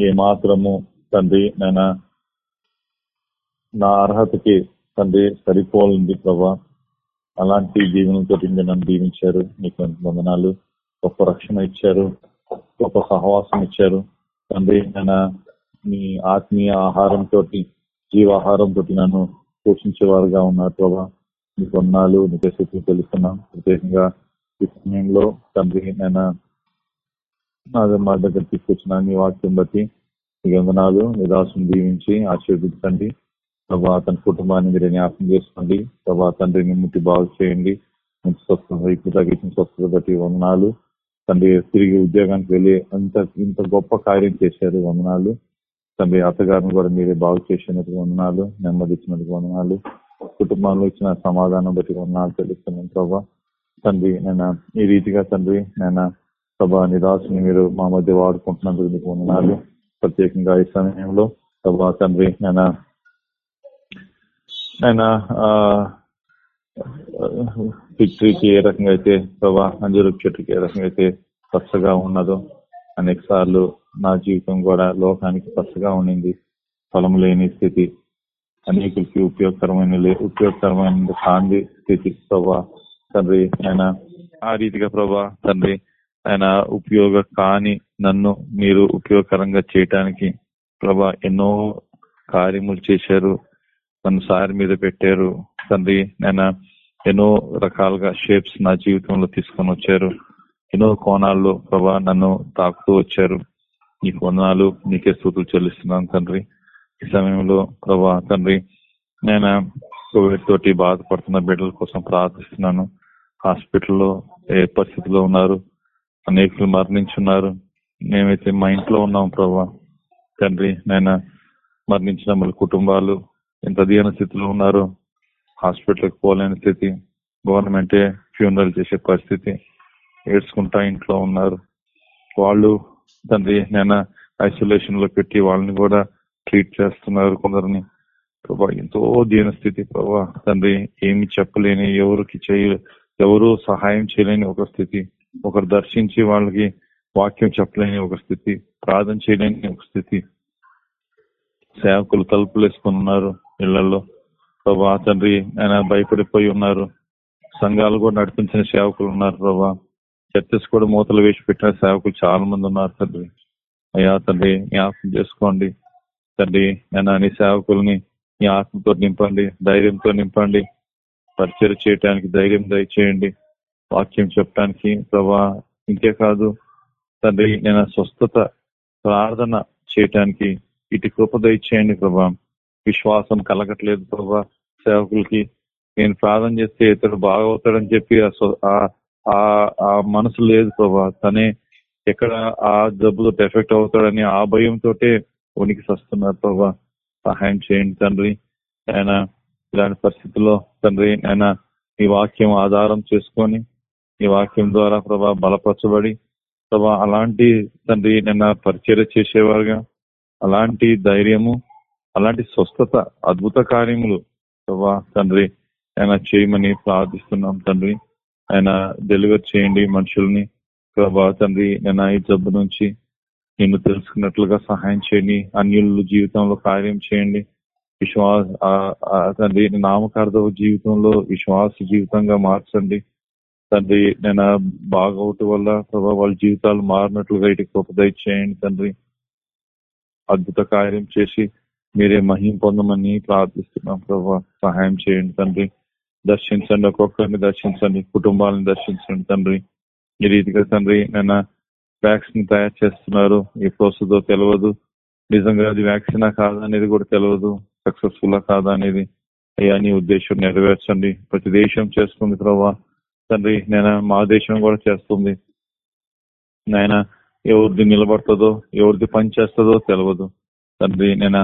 ఏ మాత్రము తండ్రి నేను నా అర్హతకి తండ్రి సరిపోలింది ప్రభా. అలాంటి దీవెనలతో నన్ను దీవించారు. మీకు వందనాలు. గొప్ప రక్షణ ఇచ్చారు. గొప్ప సహవాసం ఇచ్చారు. తండ్రి నేను మీ ఆత్మీయ ఆహారంతో జీవాహారంతో నన్ను పోషించేవారుగా ఉన్నారు ప్రభా. మీకు వందనాలు నీకు స్థితి తెలుస్తున్నాం ప్రత్యేకంగా ఈ సమయంలో తండ్రి నేను మా దగ్గర తీసుకొచ్చిన మీ వాక్యం బట్టి మీ వందనాలు నిరాశను దీవించి ఆశీర్వదించండి. ప్రభా తన కుటుంబాన్ని మీరు జ్ఞాపకం చేసుకోండి. ప్రభా తండ్రిని ముట్టి బాగు చేయండి. మంచి స్వస్థత ఇప్పుడు తగ్గించిన స్వస్థత బట్టి వందనాలు. తండ్రి తిరిగి ఉద్యోగానికి వెళ్ళి అంత ఇంత గొప్ప కార్యం చేశారు వందనాలు. తండ్రి అత్తగారిని కూడా మీరే బాగు చేసినందుకు వందనాలు నెమ్మది ఇచ్చినందుకు వందనాలు. కుటుంబంలో ఇచ్చిన సమాధానం బట్టి వందనాలు తెలుస్తున్నాను ప్రభా. తండ్రి నేను ఈ రీతిగా తండ్రి నేను ప్రభా నిరాశని మీరు మా మధ్య వాడుకుంటున్నందుకు మీకు వందనాలు. ప్రత్యేకంగా ఈ సమయంలో ప్రభా తండ్రి నేను నేను ఫిక్టరీకి ఏ రకంగా అయితే ప్రభా అంజూరు చెట్టుకి ఏ రకంగా అయితే పచ్చగా ఉన్నదో అనేక సార్లు నా జీవితం కూడా లోకానికి పచ్చగా ఉండింది. ఫలం లేని స్థితి అనేకులకి ఉపయోగకరమైన ఉపయోగకరమైన కాంతి స్థితి. ప్రభా తండ్రి ఆయన ఆ రీతిగా ప్రభా తండ్రి ఆయన ఉపయోగ కాని నన్ను మీరు ఉపయోగకరంగా చేయటానికి ప్రభా ఎన్నో కార్యములు చేశారు నన్ను సారి మీద పెట్టారు. తండ్రి నేను ఎన్నో రకాలుగా షేప్స్ నా జీవితంలో తీసుకొని వచ్చారు. ఎన్నో కోణాల్లో ప్రభా నన్ను తాకుతూ వచ్చారు. నీకు వందనాలు నీకే స్థూతులు చెల్లిస్తున్నాను తండ్రి. ఈ సమయంలో ప్రభా తండ్రి నేను కోవిడ్ తోటి బాధపడుతున్న బిడ్డల కోసం ప్రార్థిస్తున్నాను. హాస్పిటల్లో ఏ పరిస్థితిలో ఉన్నారు? అనేకులు మరణించున్నారు. మేమైతే మా ఇంట్లో ఉన్నాం ప్రభా. తండ్రి నేను మరణించిన మళ్ళీ కుటుంబాలు ఎంత దీన స్థితిలో ఉన్నారు హాస్పిటల్కి పోలేని స్థితి గవర్నమెంటే ఫ్యూనరల్ చేసే పరిస్థితి ఏడ్చుకుంటా ఇంట్లో ఉన్నారు. వాళ్ళు తండ్రి నేను ఐసోలేషన్లో పెట్టి వాళ్ళని కూడా ట్రీట్ చేస్తున్నారు కొందరిని. ప్రభా ఎంతో దీన స్థితి ప్రభా. తండ్రి ఏమి చెప్పలేని ఎవరికి చేయ ఎవరు సహాయం చేయలేని ఒక స్థితి. ఒకరు దర్శించి వాళ్ళకి వాక్యం చెప్పలేని ఒక స్థితి. ప్రార్థన చేయలేని ఒక స్థితి. సేవకులు తలుపులు వేసుకుని ఉన్నారు ఇళ్ళలో. ప్రభా తండ్రి ఆయన భయపడిపోయి ఉన్నారు. సంఘాలు కూడా నడిపించిన సేవకులు ఉన్నారు ప్రభా. చర్చస్ కూడా మూతలు వేసి పెట్టిన సేవకులు చాలా మంది ఉన్నారు తండ్రి అయ్యా తండ్రి జ్ఞాపకం చేసుకోండి. తండ్రి నేను నీ సేవకుల్ని మీ ఆత్మతో నింపండి ధైర్యంతో నింపండి. పరిచయం చేయడానికి ధైర్యం దయచేయండి. వాక్యం చెప్పడానికి ప్రభా ఇంకే కాదు. తండ్రి నేను స్వస్థత ప్రార్థన చేయటానికి ఇటు కృప దయచేయండి ప్రభా. విశ్వాసం కలగట్లేదు ప్రభా. సేవకులకి నేను ప్రార్థన చేస్తే ఇతడు బాగవుతాడని చెప్పి ఆ ఆ ఆ మనసు లేదు ప్రభా. తనే ఎక్కడ ఆ జబ్బుతో ఎఫెక్ట్ అవుతాడని ఆ భయంతో ఉనికి వస్తున్నారు ప్రభా. సహాయం చేయండి తండ్రి. ఆయన ఇలాంటి పరిస్థితుల్లో తండ్రి ఆయన ఈ వాక్యం ఆధారం చేసుకొని ఈ వాక్యం ద్వారా ప్రభా బలపరచబడి ప్రభా అలాంటి తండ్రి నిన్న పరిచర్య చేసేవారుగా అలాంటి ధైర్యము అలాంటి స్వస్థత అద్భుత కార్యములు ప్రభా తండ్రి ఆయన చేయమని ప్రార్థిస్తున్నాం తండ్రి. ఆయన డెలివర్ చేయండి మనుషుల్ని. ప్రభా తండ్రి నేను ఈ జబ్బు నుంచి నిన్ను తెలుసుకున్నట్లుగా సహాయం చేయండి. అన్యుల జీవితంలో కార్యం చేయండి. విశ్వాస తండ్రి నామకార్థ జీవితంలో విశ్వాస జీవితంగా మార్చండి. తండ్రి నేను బాగోటు వల్ల ప్రభా వాళ్ళ జీవితాలు మారినట్లుగా ఇటు కృప దయచేయండి తండ్రి. అద్భుత కార్యం చేసి మీరే మహిం పొందమని ప్రార్థిస్తున్నాం ప్రభా. సహాయం చేయండి తండ్రి. దర్శించండి ఒక్కొక్కరిని దర్శించండి కుటుంబాలను దర్శించండి తండ్రి. ఈ రీతిగా తండ్రి నేను వ్యాక్సిన్ తయారు చేస్తున్నారు. ఈ వస్తుందో తెలియదు నిజంగా అది వ్యాక్సినా కాదా అనేది కూడా తెలియదు సక్సెస్ఫుల్ కాదా అనేది అయ్యా నీ ఉద్దేశం నెరవేర్చండి. ప్రతి దేశం చేస్తుంది ప్రభా. తండ్రి నేను మా దేశం కూడా చేస్తుంది. నాయన ఎవరిది నిలబడుతుందో ఎవరిది పని చేస్తుందో తెలియదు తండ్రి నేను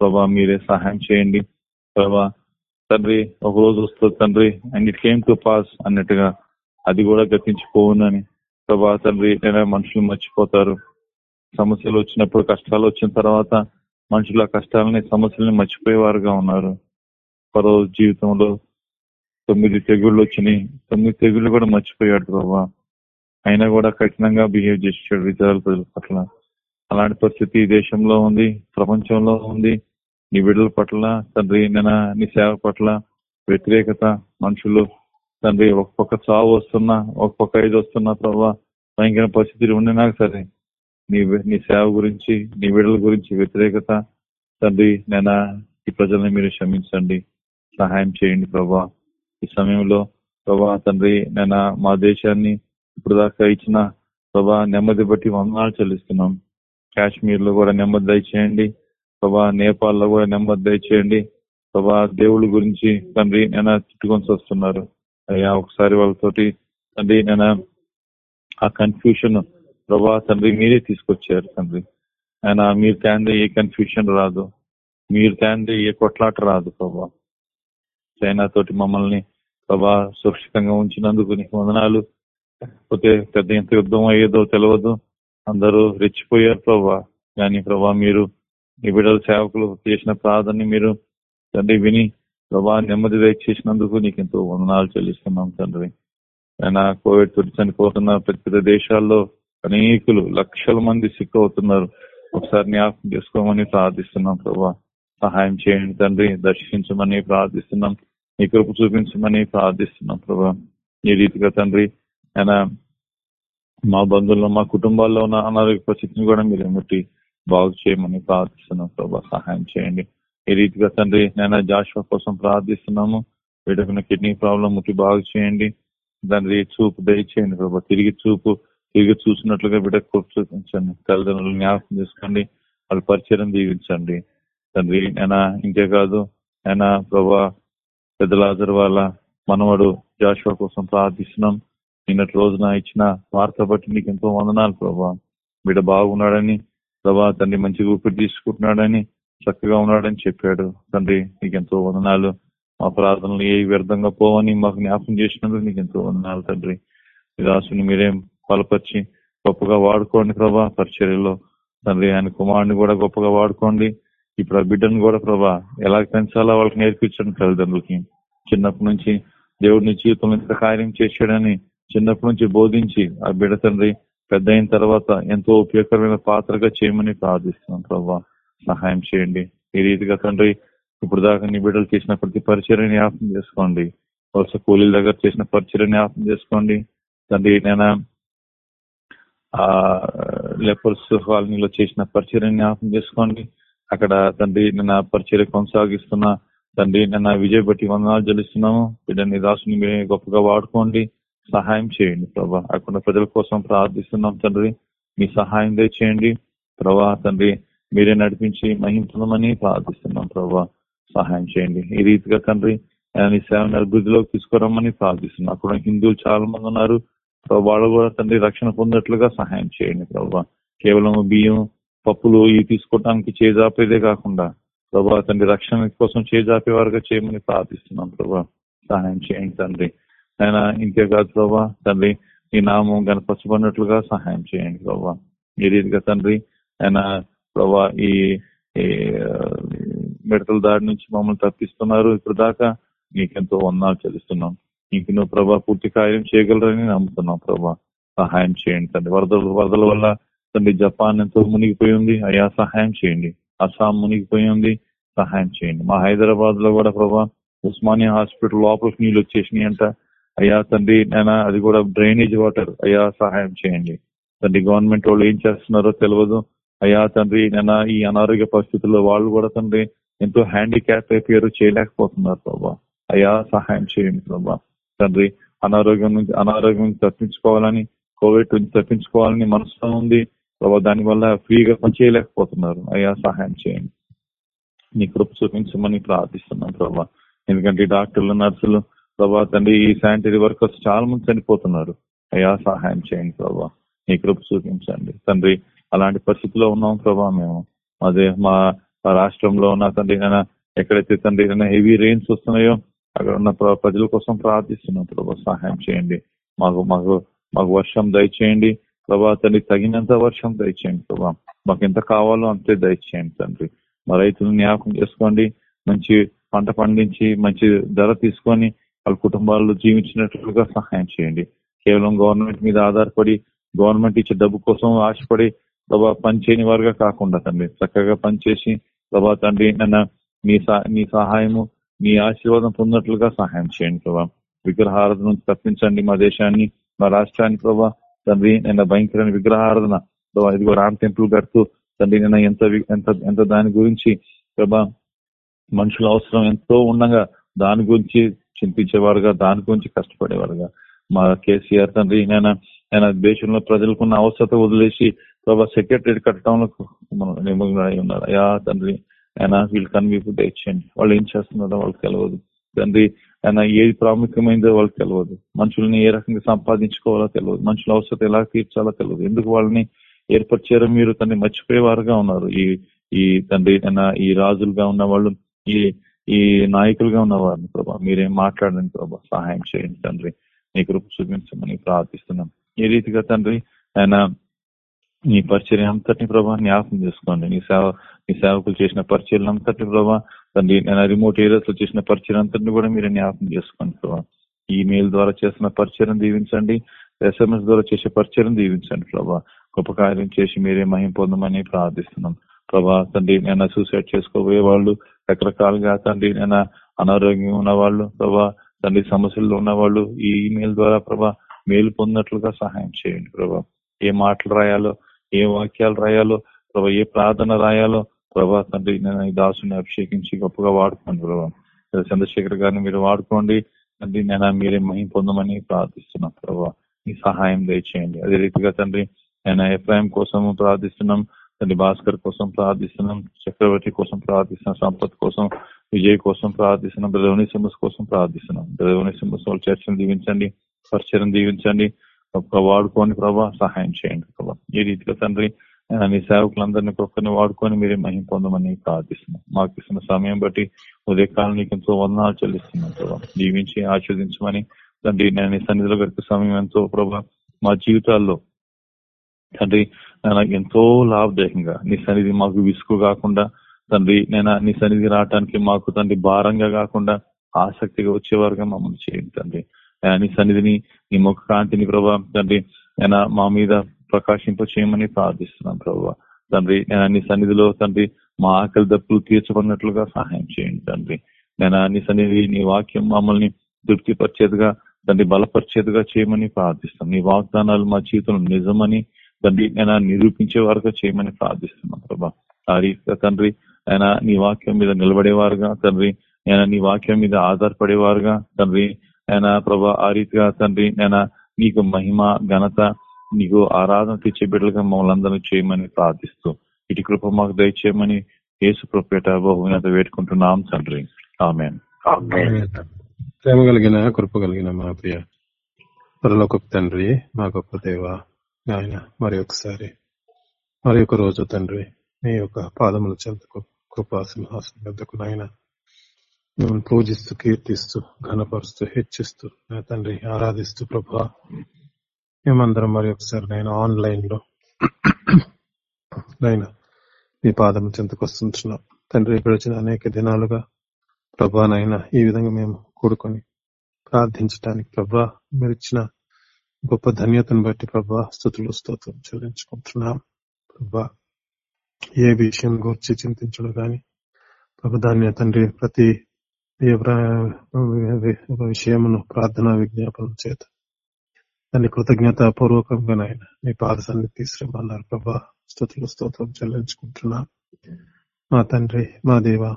ప్రభా మీరే సహాయం చేయండి. ప్రభా తండ్రి ఒక రోజు వస్తుంది తండ్రి and it came to pass అన్నట్టుగా అది కూడా గతించిపోవునని. ప్రభా తండ్రి మనుషులు మర్చిపోతారు. సమస్యలు వచ్చినప్పుడు కష్టాలు వచ్చిన తర్వాత మనుషులు ఆ కష్టాలని సమస్యలని మర్చిపోయేవారుగా ఉన్నారు. పరో జీవితంలో తొమ్మిది తెగుళ్ళు వచ్చినాయి. తొమ్మిది తెగుళ్ళు కూడా మర్చిపోయాడు ప్రభా. అయినా కూడా కఠినంగా బిహేవ్ చేసాడు ఇతరుల ప్రజల పట్ల. అలాంటి పరిస్థితి ఈ దేశంలో ఉంది ప్రపంచంలో ఉంది. నీ బిడ్డల పట్ల తండ్రి నేను నీ సేవ పట్ల వ్యతిరేకత మనుషులు. తండ్రి ఒక పక్క చావు వస్తున్నా ఒక పక్క ఐదు వస్తున్నా ప్రభావ భయంకర పరిస్థితులు ఉండినా సరే నీ నీ సేవ గురించి నీ బిడ్డల గురించి వ్యతిరేకత తండ్రి నేను ఈ ప్రజల్ని మీరు క్షమించండి సహాయం చేయండి ప్రభా. ఈ సమయంలో ప్రభా తండ్రి నేను మా దేశాన్ని ఇప్పుడు దాకా ఇచ్చిన ప్రభా నెమ్మది బట్టి వందనాలు చెల్లిస్తున్నాం. కాశ్మీర్లో కూడా నెమ్మది దయచేయండి. ప్రభా నేపాల్లో కూడా నెమ్మది దయచేయండి. ప్రభా దేవుడి గురించి తండ్రి నేను చుట్టుకొని వస్తున్నారు. అయ్యా ఒకసారి వాళ్ళతోటి తండ్రి నేను ఆ కన్ఫ్యూషన్ ప్రభా తండ్రి మీరే తీసుకొచ్చారు తండ్రి. ఆయన మీరు తండ్రి ఏ కన్ఫ్యూషన్ రాదు. మీరు తండ్రి ఏ కొట్లాట రాదు ప్రభా. చైనా తోటి మమ్మల్ని ప్రభా సురక్షితంగా ఉంచినందుకు నీకు వందనాలు. కాకపోతే పెద్ద ఎంత యుద్ధం అయ్యేదో తెలియదు అందరూ రెచ్చిపోయారు ప్రభా. కానీ ప్రభా మీరు ఈ బిడ్డల సేవకులు చేసిన ప్రార్థనని మీరు తండ్రి విని ప్రభా నెమ్మది దయచేసినందుకు నీకు ఎంతో వందనాలు చెల్లిస్తున్నాం తండ్రి. ఆయన కోవిడ్ తోటి చనిపోతున్న పెద్ద పెద్ద దేశాల్లో అనేకులు లక్షల మంది సిక్ అవుతున్నారు. ఒకసారి జ్ఞాపకం చేసుకోమని ప్రార్థిస్తున్నాం ప్రభా. సహాయం చేయండి తండ్రి దర్శించమని ప్రార్థిస్తున్నాం. నీ కృప చూపించమని ప్రార్థిస్తున్నాం ప్రభా. ఈ రీతిగా తండ్రి ఆయన మా బంధువుల్లో మా కుటుంబాల్లో ఉన్న అనారోగ్య పరిస్థితిని కూడా మీరు ఏమిటి బాగు చేయమని ప్రార్థిస్తున్నాం ప్రభా సహాయం చేయండి. ఈ రీతిగా తండ్రి నేను జాషువా కోసం ప్రార్థిస్తున్నాము. వీడుకున్న కిడ్నీ ప్రాబ్లం ముట్టి బాగు చేయండి. దాని చూపు దయచేయండి ప్రభా. తిరిగి చూపు తిరిగి చూసినట్లుగా బిడ్డ కృప చూపించండి. తల్లిదండ్రులు జ్ఞాపకం చేసుకోండి. వాళ్ళ పరిచయం దీవించండి. తండ్రి నేను ఇంకే కాదు. నేనా ప్రభా పెద్దలాజర్ వాళ్ళ మనవడు జాషువా కోసం ప్రార్థిస్తున్నాం. నిన్నటి రోజున ఇచ్చిన వార్త బట్టి నీకు ఎంతో వందనాలు ప్రభా. బిడ్డ బాగున్నాడని ప్రభా తండ్రి మంచి ఊపిరి తీసుకుంటున్నాడని చక్కగా ఉన్నాడని చెప్పాడు. తండ్రి నీకు ఎంతో వందనాలు. మా ప్రార్థనలు ఏ వ్యర్థంగా పోవని మాకు జ్ఞాపకం చేసినందుకు నీకు ఎంతో వందనాలు తండ్రి. రాసుని మీరేం బలపరిచి గొప్పగా వాడుకోండి ప్రభా పరిచర్యలో. తండ్రి ఆయన కుమారుని కూడా గొప్పగా వాడుకోండి. ఇప్పుడు ఆ బిడ్డను కూడా ప్రభా ఎలా పెంచాలో వాళ్ళకి నేర్పించండి తల్లిదండ్రులకి. చిన్నప్పటి నుంచి దేవుడిని జీవితంలో ఇంత కార్యం చేశాడని చిన్నప్పటి నుంచి బోధించి ఆ బిడ్డ తండ్రి పెద్ద అయిన తర్వాత ఎంతో ఉపయోగకరమైన పాత్రగా చేయమని ప్రార్థిస్తున్నాం ప్రభా. సహాయం చేయండి. ఈ రీతిగా తండ్రి ఇప్పుడు దాకా నీ బిడ్డలు చేసిన ప్రతి పరిచయం జ్ఞాపకం చేసుకోండి. వరుస కూలీల దగ్గర చేసిన పరిచయం జ్ఞాపకం చేసుకోండి. తండ్రి నేను ఆ లెపర్స్ కాలనీలో చేసిన పరిచయం జ్ఞాపకం చేసుకోండి. అక్కడ తండ్రి నేను పరిచయం కొనసాగిస్తున్న తండ్రి నేను విజయ్ బట్టి వందనాలు చెల్లిస్తున్నాము. బిడ్డని దాసుని మీరు గొప్పగా వాడుకోండి. సహాయం చేయండి ప్రభా. అక్కడ ప్రజల కోసం ప్రార్థిస్తున్నాం తండ్రి. మీ సహాయం దయచేయండి. ప్రభా తండ్రి మీరే నడిపించి మహించమని ప్రార్థిస్తున్నాం ప్రభా. సహాయం చేయండి. ఈ రీతిగా తండ్రి నీ సేవను అభివృద్ధిలోకి తీసుకురమ్మని ప్రార్థిస్తున్నాం. అక్కడ హిందువులు చాలా మంది ఉన్నారు వాళ్ళు కూడా తండ్రి రక్షణ పొందట్లుగా సహాయం చేయండి ప్రభా. కేవలం బియ్యం పప్పులు ఇవి తీసుకోవడానికి చేజాపేదే కాకుండా ప్రభా తండ్రి రక్షణ కోసం చేజాపేవారుగా చేయమని ప్రార్థిస్తున్నాం ప్రభా. సహాయం చేయండి తండ్రి. ఆయన ఇంకే కాదు ప్రభా తండ్రి ఈ నామం కనపరచబడినట్లుగా సహాయం చేయండి ప్రభా. ఈ రీతిగా తండ్రి ఆయన ప్రభా ఈ మెడికల్ మిడతల దాడి నుంచి మమ్మల్ని తప్పిస్తున్నారు. ఇప్పుడు దాకా నీకెంతో వందాలు చెల్లిస్తున్నాం. నీకు నువ్వు ప్రభా పూర్తి కార్యం చేయగలరని నమ్ముతున్నాం ప్రభా. సహాయం చేయండి తండ్రి. వరదలు వరదల వల్ల తండ్రి జపాన్ ఎంతో మునిగిపోయి ఉంది. అయ్యా సహాయం చేయండి. అస్సాం మునిగిపోయి ఉంది. సహాయం చేయండి. మా హైదరాబాద్లో కూడా ప్రభా ఉస్మానియా హాస్పిటల్ లోపలికి నీళ్ళు వచ్చేసినాయి అంట అయ్యా తండ్రి నేను అది కూడా డ్రైనేజ్ వాటర్. అయ్యా సహాయం చేయండి. తండ్రి గవర్నమెంట్ వాళ్ళు ఏం చేస్తున్నారో తెలియదు అయ్యా తండ్రి నేను ఈ అనారోగ్య పరిస్థితుల్లో వాళ్ళు కూడా తండ్రి ఎంతో హ్యాండిక్యాప్ అయిపోయారు చేయలేకపోతున్నారు బాబా అయ్యా సహాయం చేయండి బాబా తండ్రి అనారోగ్యం నుంచి అనారోగ్యం నుంచి తప్పించుకోవాలని కోవిడ్ నుంచి తప్పించుకోవాలని మనసులో ఉంది. ప్రభా దాని వల్ల ఫ్రీగా పని చేయలేకపోతున్నారు. అయ్యా సహాయం చేయండి. నీ కృప చూపించమని ప్రార్థిస్తున్నాం బాబా ఎందుకంటే డాక్టర్లు నర్సులు ప్రభా తండ్రి ఈ శానిటరీ వర్కర్స్ చాలా మంది చనిపోతున్నారు. అయ్యా సహాయం చేయండి ప్రభా. నీ కృప చూపించండి. తండ్రి అలాంటి పరిస్థితిలో ఉన్నాం ప్రభా మేము. అదే మా రాష్ట్రంలో ఉన్న తండ్రి ఎక్కడైతే తండ్రి హెవీ రెయిన్స్ వస్తున్నాయో అక్కడ ఉన్న ప్ర- ప్రజల కోసం ప్రార్థిస్తున్నాం ప్రభా. సహాయం చేయండి. మాకు మాకు మాకు వర్షం దయచేయండి. ప్రభా తండ్రి తగినంత వర్షం దయచేయండి ప్రభా. మాకు ఎంత కావాలో అంతే దయచేయండి తండ్రి. మా రైతులను జ్ఞాపకం చేసుకోండి. మంచి పంట పండించి మంచి ధర తీసుకొని వాళ్ళ కుటుంబాల్లో జీవించినట్లుగా సహాయం చేయండి. కేవలం గవర్నమెంట్ మీద ఆధారపడి గవర్నమెంట్ ఇచ్చే డబ్బు కోసం ఆశపడి ప్రభా పనిచేయని వారుగా కాకుండా తండ్రి చక్కగా పనిచేసి ప్రభా తండ్రి నన్న మీ సహ- మీ సహాయము మీ ఆశీర్వాదం పొందినట్లుగా సహాయం చేయండి ప్రభా. విగ్రహారాధన నుంచి తప్పించండి మా దేశాన్ని మా రాష్ట్రాన్ని ప్రభా. తండ్రి నిన్న భయంకరమైన విగ్రహారాధన ప్రభా ఇదిగో రామ్ టెంపుల్ కడుతూ తండ్రి నిన్న ఎంత ఎంత ఎంత దాని గురించి ప్రభా మనుషుల అవసరం ఎంతో ఉండగా దాని గురించి చింతించేవారుగా దాని గురించి కష్టపడేవారుగా. మా కేసీఆర్ తండ్రి నేను ఆయన దేశంలో ప్రజలకున్న అవసరత వదిలేసి ప్రభా సెక్రటరీ కట్టడంలో మనం నిమగ్నమై ఉన్నారు. అయ్యా తండ్రి ఆయన వీళ్ళు కనిపింపు తెచ్చండి వాళ్ళు ఏం చేస్తున్నారో వాళ్ళకి తెలియదు తండ్రి ఆయన ఏది ప్రాముఖ్యమైందో వాళ్ళకి తెలియదు మనుషుల్ని ఏ రకంగా సంపాదించుకోవాలో తెలియదు మనుషుల అవసరం ఎలా తీర్చాలో తెలియదు ఎందుకు వాళ్ళని ఏర్పరిచారో మీరు తండ్రి మర్చిపోయేవారుగా ఉన్నారు. ఈ ఈ తండ్రి ఆయన ఈ రాజులుగా ఉన్న వాళ్ళు ఈ ఈ నాయకులుగా ఉన్న వారిని ప్రభా మీరేం మాట్లాడండి ప్రభా సహాయం చేయండి తండ్రి. నీ కృప చూపించమని ప్రార్థిస్తున్నాం. ఏ రీతిగా తండ్రి ఆయన నీ పరిచర్య అంతటిని ప్రభా జ్ఞాపకం చేసుకోండి. నీ సేవ నీ సేవకులు చేసిన పరిచయలు అంతటిని ప్రభా తండ్రి నేను రిమోట్ ఏరియాస్లో చేసిన పరిచయం అంతటిని కూడా మీరు జ్ఞాపకం చేసుకోండి ప్రభా. ఈమెయిల్ ద్వారా చేసిన పరిచయం దీవించండి. ఎస్ఎంఎస్ ద్వారా చేసే పరిచయం దీవించండి ప్రభా. గొప్ప కార్యం చేసి మీరే మహిం పొందమని ప్రార్థిస్తున్నాం. ప్రభా తండ్రి నేను సూసైడ్ చేసుకోబోయే వాళ్ళు రకరకాలుగా తండ్రి నేను అనారోగ్యం ఉన్నవాళ్ళు ప్రభా తండ్రి సమస్యల్లో ఉన్నవాళ్ళు ఈ ఈమెయిల్ ద్వారా ప్రభా మేలు పొందినట్లుగా సహాయం చేయండి ప్రభా. ఏ మాటలు రాయాలో ఏ వాక్యాలు రాయాలో ప్రభా ఏ ప్రార్థన రాయాలో ప్రభా తండ్రి నేను ఈ దాసుని అభిషేకించి గొప్పగా వాడుకోండి ప్రభా. చంద్రశేఖర్ గారిని మీరు వాడుకోండి. తండ్రి నేను మీరే మహిం పొందమని ప్రార్థిస్తున్నాం ప్రభా. మీ సహాయం దయచేయండి. అదే రీతిగా తండ్రి నేను ఎఫ్ఐఎం కోసం ప్రార్థిస్తున్నాం. తండ్రి భాస్కర్ కోసం ప్రార్థిస్తున్నాం చక్రవర్తి కోసం ప్రార్థిస్తున్నాం సంపత్ కోసం విజయ్ కోసం ప్రార్థిస్తున్నాం బ్రదవని సింహస్ కోసం ప్రార్థిస్తున్నాం బ్రదవని సింహస్ వాళ్ళ చర్చను దీవించండి పరిచయం దీవించండి వాడుకోని వాడుకొని ప్రభా సహాయం చేయండి ప్రభా ఈ రీతిలో తండ్రి నీ సేవకులందరినీ ఒక్కరిని వాడుకొని మీరే మహిం పొందమని ప్రార్థిస్తున్నాం మాకు ఇస్తున్న సమయం బట్టి ఉదయకాలం నీకు ఎంతో వందనాలు చెల్లిస్తున్నాం ప్రభా దీవించి ఆస్వాదించమని తండ్రి నేను సన్నిధిలో గడిపే సమయం ఎంతో ప్రభా మా జీవితాల్లో తండ్రి నేను ఎంతో లాభదాయకంగా నీ సన్నిధి మాకు విసుగు కాకుండా తండ్రి నేను నీ సన్నిధి రావటానికి మాకు తండ్రి భారంగా కాకుండా ఆసక్తిగా వచ్చేవారుగా మమ్మల్ని చేయండి తండ్రి. నీ సన్నిధిని నీ ముఖ కాంతిని ప్రభా తండ్రి నేను మా మీద ప్రకాశింప చేయమని ప్రార్థిస్తున్నాం ప్రభా. తండ్రి నేను నీ సన్నిధిలో తండ్రి మా ఆకలి దప్పులు తీర్చబడినట్లుగా సహాయం చేయండి తండ్రి. నేను నీ సన్నిధి నీ వాక్యం మమ్మల్ని తృప్తిపరిచేదిగా తండ్రి బలపరిచేదిగా చేయమని ప్రార్థిస్తాం నీ వాగ్దానాలు మా జీవితంలో నిజమని తండ్రి నేను నిరూపించే వారుగా చేయమని ప్రార్థిస్తున్నాం ప్రభా. ఆ రీతిగా తండ్రి ఆయన నీ వాక్యం మీద నిలబడేవారుగా తండ్రి నేను నీ వాక్యం మీద ఆధారపడేవారుగా తండ్రి ఆయన ప్రభా ఆ రీతిగా తండ్రి నేను నీకు మహిమ ఘనత నీకు ఆరాధన తెచ్చే బిడ్డలుగా మమ్మల్ని అందరూ చేయమని ప్రార్థిస్తూ ఇటు కృప మాకు దయచేయమని యేసు కృపేట బహుమతి వేడుకుంటున్నాం తండ్రి. ఆమెన్. ప్రేమ కలిగిన కృప కలిగిన మా ప్రియ పరలోకపు తండ్రి మా గొప్ప దేవ ఆయన మరి ఒకసారి మరి ఒక రోజు తండ్రి మీ యొక్క పాదముల చెంతకు కృపా సింహాసనం వద్దకు నాయన. మిమ్మల్ని పూజిస్తూ కీర్తిస్తూ ఘనపరుస్తూ హెచ్చిస్తూ నా తండ్రి ఆరాధిస్తూ ప్రభా. మేమందరం మరి ఒకసారి నేను ఆన్లైన్లో నైనా మీ పాదం చెంతకొస్తుంటున్నాం తండ్రి ఇప్పుడు వచ్చిన అనేక దినాలుగా ప్రభా నైనా ఈ విధంగా మేము కూడుకొని ప్రార్థించడానికి ప్రభా మీరు ఇచ్చిన గొప్ప ధన్యతను బట్టి ప్రభా స్థుతులు స్తోత్రం చెల్లించుకుంటున్నాం. ప్రభా ఏ విషయం గురించి చింతించడం కానీ ప్రభు దాన్ని తండ్రి ప్రతి విషయమును ప్రార్థన విజ్ఞాపన చేత దాన్ని కృతజ్ఞత పూర్వకంగా నాయన మీ పాదశాన్ని తీసుకురమ్మన్నారు ప్రభా. స్థుతులు స్తోత్రం చెల్లించుకుంటున్నాం. మా తండ్రి మా దేవ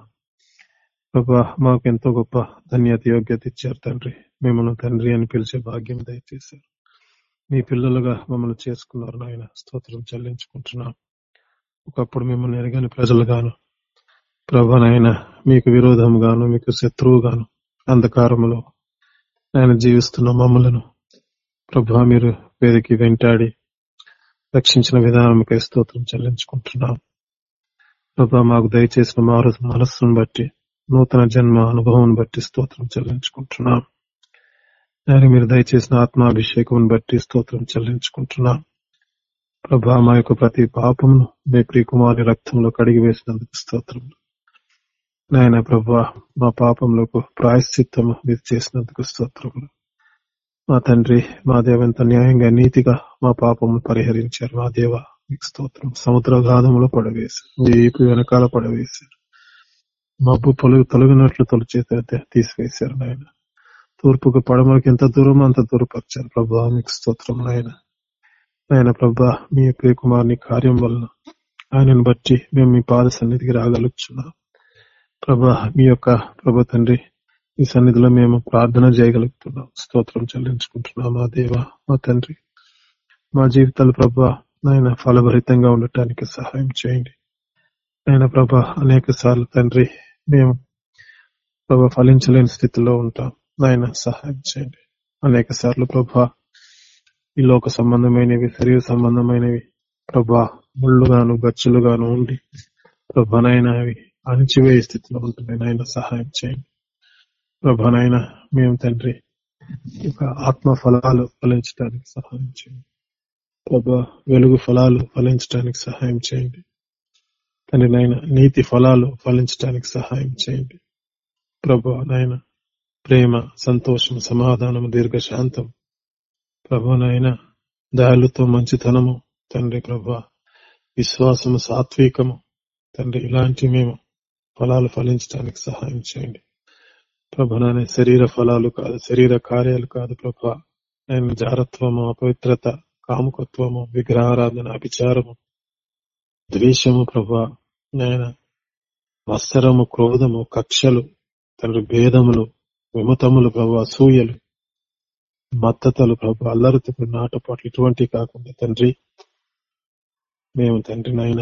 ప్రభా మాకు ఎంతో గొప్ప ధన్యత యోగ్యత ఇచ్చారు తండ్రి. మిమ్మల్ని తండ్రి అని పిలిచే భాగ్యం దయచేశారు. మీ పిల్లలుగా మమ్మల్ని చేసుకున్నారు నాయన స్తోత్రం చెల్లించుకుంటున్నాం. ఒకప్పుడు మిమ్మల్ని ఎరగని ప్రజలుగాను ప్రభానైనా మీకు విరోధంగాను మీకు శత్రువుగాను అంధకారములో ఆయన జీవిస్తున్న మమ్మలను ప్రభా మీరు వేదికి వెంటాడి రక్షించిన విధానంకై స్తోత్రం చెల్లించుకుంటున్నాం. ప్రభా మాకు దయచేసిన మారు మనస్సును బట్టి నూతన జన్మ అనుభవం బట్టి స్తోత్రం చెల్లించుకుంటున్నాం. ఆయన మీరు దయచేసిన ఆత్మాభిషేకం బట్టి స్తోత్రం చెల్లించుకుంటున్నాం ప్రభా మా యొక్క ప్రతి పాపమును మీ ప్రియకుమారి రక్తంలో కడిగి వేసినందుకు స్తోత్రం. నాయన ప్రభా మా పాపంలో ప్రాయశ్చిత్తము మీరు చేసినందుకు స్తోత్రములు మా తండ్రి మా దేవ ఎంత న్యాయంగా నీతిగా మా పాపము పరిహరించారు. మా దేవ మీకు స్తోత్రం. సముద్ర గాధములో పడవేశారు. వీపు వెనకాల పడవేశారు. మబ్బు పొలుగు తొలగినట్లు తొలిచేత తీసివేశారు నాయన. తూర్పుకు పడమరకు ఎంత దూరం అంత దూరపరిచారు. ప్రభా మీకు స్తోత్రం నాయన. నాయన ప్రభా మీ ప్రియ కార్యం వలన ఆయనను బట్టి మేము మీ పాద సన్నిధికి రాగలుగుతున్నాం ప్రభా మీ యొక్క ప్రభా తండ్రి ఈ సన్నిధిలో మేము ప్రార్థన చేయగలుగుతున్నాం. స్తోత్రం చెల్లించుకుంటున్నాం మా దేవ మా తండ్రి. మా జీవితాలు ప్రభా నాయన ఫలభరితంగా ఉండటానికి సహాయం చేయండి. నాయన ప్రభా అనేక సార్లు తండ్రి మేము ప్రభా ఫలించలేని స్థితిలో ఉంటాం. నాయన సహాయం చేయండి. అనేక సార్లు ప్రభా ఈ లోక సంబంధమైనవి శరీర సంబంధమైనవి ప్రభా ముళ్ళుగాను గచ్చులుగాను ఉండి ప్రభనైనా అవి అణిచివేయ స్థితిలో ఉంటున్నాయి. నాయన సహాయం చేయండి. ప్రభనైనా మేము తండ్రి ఇక ఆత్మ ఫలాలు ఫలించడానికి సహాయం చేయండి. ప్రభా వెలుగు ఫలాలు ఫలించడానికి సహాయం చేయండి. తండ్రి నాయన నీతి ఫలాలు ఫలించడానికి సహాయం చేయండి. ప్రభా నాయన ప్రేమ సంతోషం సమాధానం దీర్ఘశాంతం ప్రభునైనా దయాలుతో మంచితనము. తండ్రి ప్రభు విశ్వాసము సాత్వికము. తండ్రి ఇలాంటి మేము ఫలాలు ఫలించడానికి సహాయం చేయండి. ప్రభా శరీర ఫలాలు కాదు శరీర కార్యాలు కాదు ప్రభా. నేను జారత్వము అపవిత్రత కాముకత్వము విగ్రహారాధన అభిచారము ద్వేషము ప్రభా. నాయన మత్సరము క్రోధము కక్షలు తండ్రి భేదములు విమతములు ప్రభా అసూయలు మద్దతలు ప్రభు అల్లరితో నాటపాట్లు ఇటువంటివి కాకుండా తండ్రి మేము తండ్రి నాయన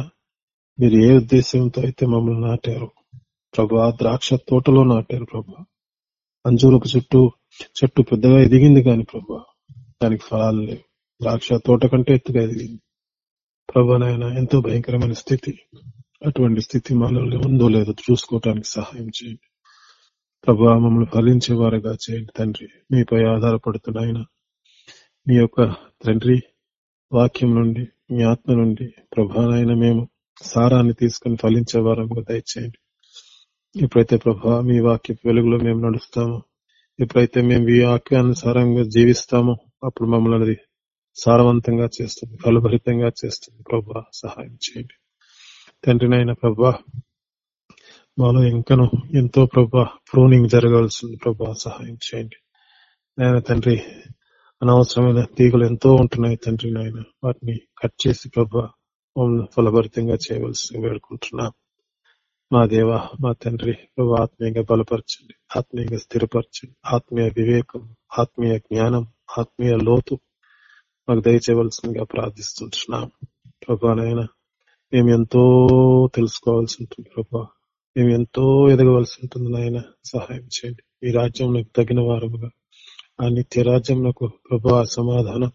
మీరు ఏ ఉద్దేశంతో అయితే మమ్మల్ని నాటారు ప్రభా ద్రాక్ష తోటలో నాటారు ప్రభా. అంజూరపు చుట్టూ చెట్టు పెద్దగా ఎదిగింది కాని ప్రభా దానికి ఫలాలు లేవు. ద్రాక్ష తోట కంటే ఎత్తుగా ఎదిగింది. ప్రభా నాయన ఎంతో భయంకరమైన స్థితి. అటువంటి స్థితి మనలో ఉందో లేదో చూసుకోవటానికి సహాయం చేయండి. ప్రభా మమ్మల్ని ఫలించే వారుగా చేయండి తండ్రి. మీపై ఆధారపడుతున్న ఆయన. మీ యొక్క తండ్రి వాక్యం నుండి మీ ఆత్మ నుండి ప్రభానైన మేము సారాన్ని తీసుకుని ఫలించే వారంగా దయచేయండి. ఎప్పుడైతే ప్రభా మీ వాక్య వెలుగులో మేము నడుస్తామో ఎప్పుడైతే మేము ఈ వాక్యానుసారంగా జీవిస్తామో అప్పుడు మమ్మల్ని సారవంతంగా చేస్తుంది ఫలభరితంగా చేస్తుంది. ప్రభా సహాయం చేయండి. తండ్రినైనా ప్రభా మాలో ఇంకను ఎంతో ప్రభా ప్రూనింగ్ జరగాల్సింది ప్రభా సహాయం చేయండి. నాయన తండ్రి అనవసరమైన తీగలు ఎంతో ఉంటున్నాయి తండ్రి నాయన. వాటిని కట్ చేసి ప్రభా మమ్మల్ని ఫలభరితంగా చేయవలసి వేడుకుంటున్నా. మా దేవ మా తండ్రి ప్రభు ఆత్మీయంగా బలపరచండి. ఆత్మీయంగా స్థిరపరచండి. ఆత్మీయ వివేకం ఆత్మీయ జ్ఞానం ఆత్మీయ లోతు మాకు దయచేయవలసిందిగా ప్రార్థిస్తుంటున్నాం. ప్రభానైనా మేము ఎంతో తెలుసుకోవాల్సి ఉంటుంది ప్రభా. మేము ఎంతో ఎదగవలసి ఉంటుంది నాయన సహాయం చేయండి. ఈ రాజ్యంలోకి తగిన వారముగా ఆ నిత్య రాజ్యంలో ప్రభా సమాధానం.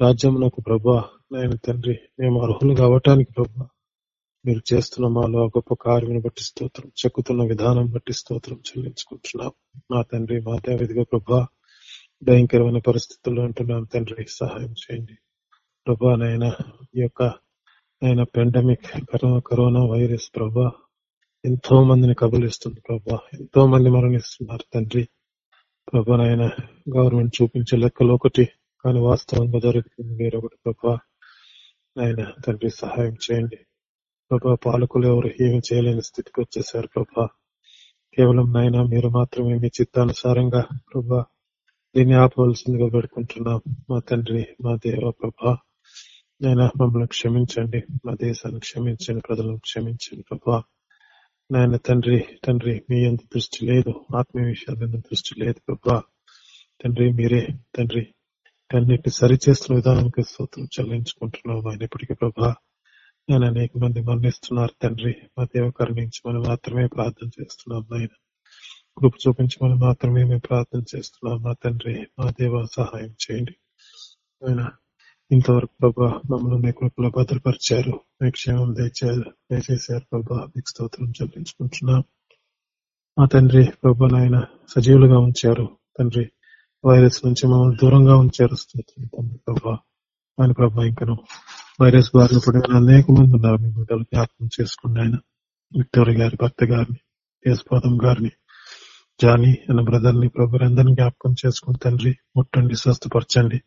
రాజ్యంలో ప్రభా నాయన తండ్రి మేము అర్హులు కావటానికి ప్రభా మీరు చేస్తున్న మాలో ఆ గొప్ప కార్యం బట్టి స్తోత్రం చెక్కుతున్న విధానం బట్టి స్తోత్రం చెల్లించుకుంటున్నాం. మా తండ్రి మా దేవిదిగా ప్రభా భయంకరమైన పరిస్థితుల్లో ఉంటున్నాను తండ్రి సహాయం చేయండి. ప్రభా నైనా ఈ యొక్క ఆయన పెండమిక్ కరోనా కరోనా వైరస్ ప్రభా ఎంతో మందిని కబలిస్తుంది ప్రభా. ఎంతో మంది మరణిస్తున్నారు తండ్రి. ప్రభా నాయన గవర్నమెంట్ చూపించే లెక్కలు ఒకటి కానీ వాస్తవంగా జరుగుతుంది వేరొకటి ప్రభా. ఆయన తండ్రి సహాయం చేయండి. ప్రభా పాలకులు ఎవరు ఏమి చేయలేని స్థితికి వచ్చేసారు ప్రభా. కేవలం నాయన మీరు మాత్రమే మీ చిత్తానుసారంగా ప్రభా దీన్ని ఆపవలసిందిగా పెడుకుంటున్నాం మా తండ్రి మా దేవ ప్రభా. నాయన మమ్మల్ని క్షమించండి. మా దేశాన్ని క్షమించండి ప్రజలను క్షమించండి ప్రభా. నాయన తండ్రి తండ్రి మీ అంత దృష్టి లేదు. ఆత్మీయ విషయాలు దృష్టి లేదు ప్రభా. తండ్రి మీరే తండ్రి. అన్నిటి సరిచేస్తున్న విధానానికి సూత్రం చెల్లించుకుంటున్నాం ఇప్పటికీ ప్రభా. నేను అనేక మంది మరణిస్తున్నారు తండ్రి. మా దేవకరణించమని మాత్రమే ప్రార్థన చేస్తున్నాం ఆయన కృప చూపించమని మాత్రమే మేము ప్రార్థన చేస్తున్నాం మా తండ్రి. మా దేవ సహాయం చేయండి. ఆయన ఇంతవరకు ప్రభా మమ్మల్ని మీ కృపలో భద్రపరిచారు. మీ క్షేమం దయచేశారు ప్రభా. మీకు స్తోత్రం చెల్లించుకుంటున్నాం. మా తండ్రి ప్రభా నాయన సజీవులుగా ఉంచారు. తండ్రి వైరస్ నుంచి మమ్మల్ని దూరంగా ఉంచారు. స్తోత్రం తండ్రి ప్రభా. ఆయన ప్రభా ఇంకను వైరస్ బారిన పడిన అనేక మంది ఉన్నారు. మీ బిడ్డలు జ్ఞాపకం చేసుకోండి ఆయన విక్టోరి గారి భర్త గారిని యేసుపాదం గారిని జానీ అన్న బ్రదర్ని ప్రభు అందరిని జ్ఞాపకం చేసుకుని తండ్రి ముట్టండి స్వస్థపరచండి.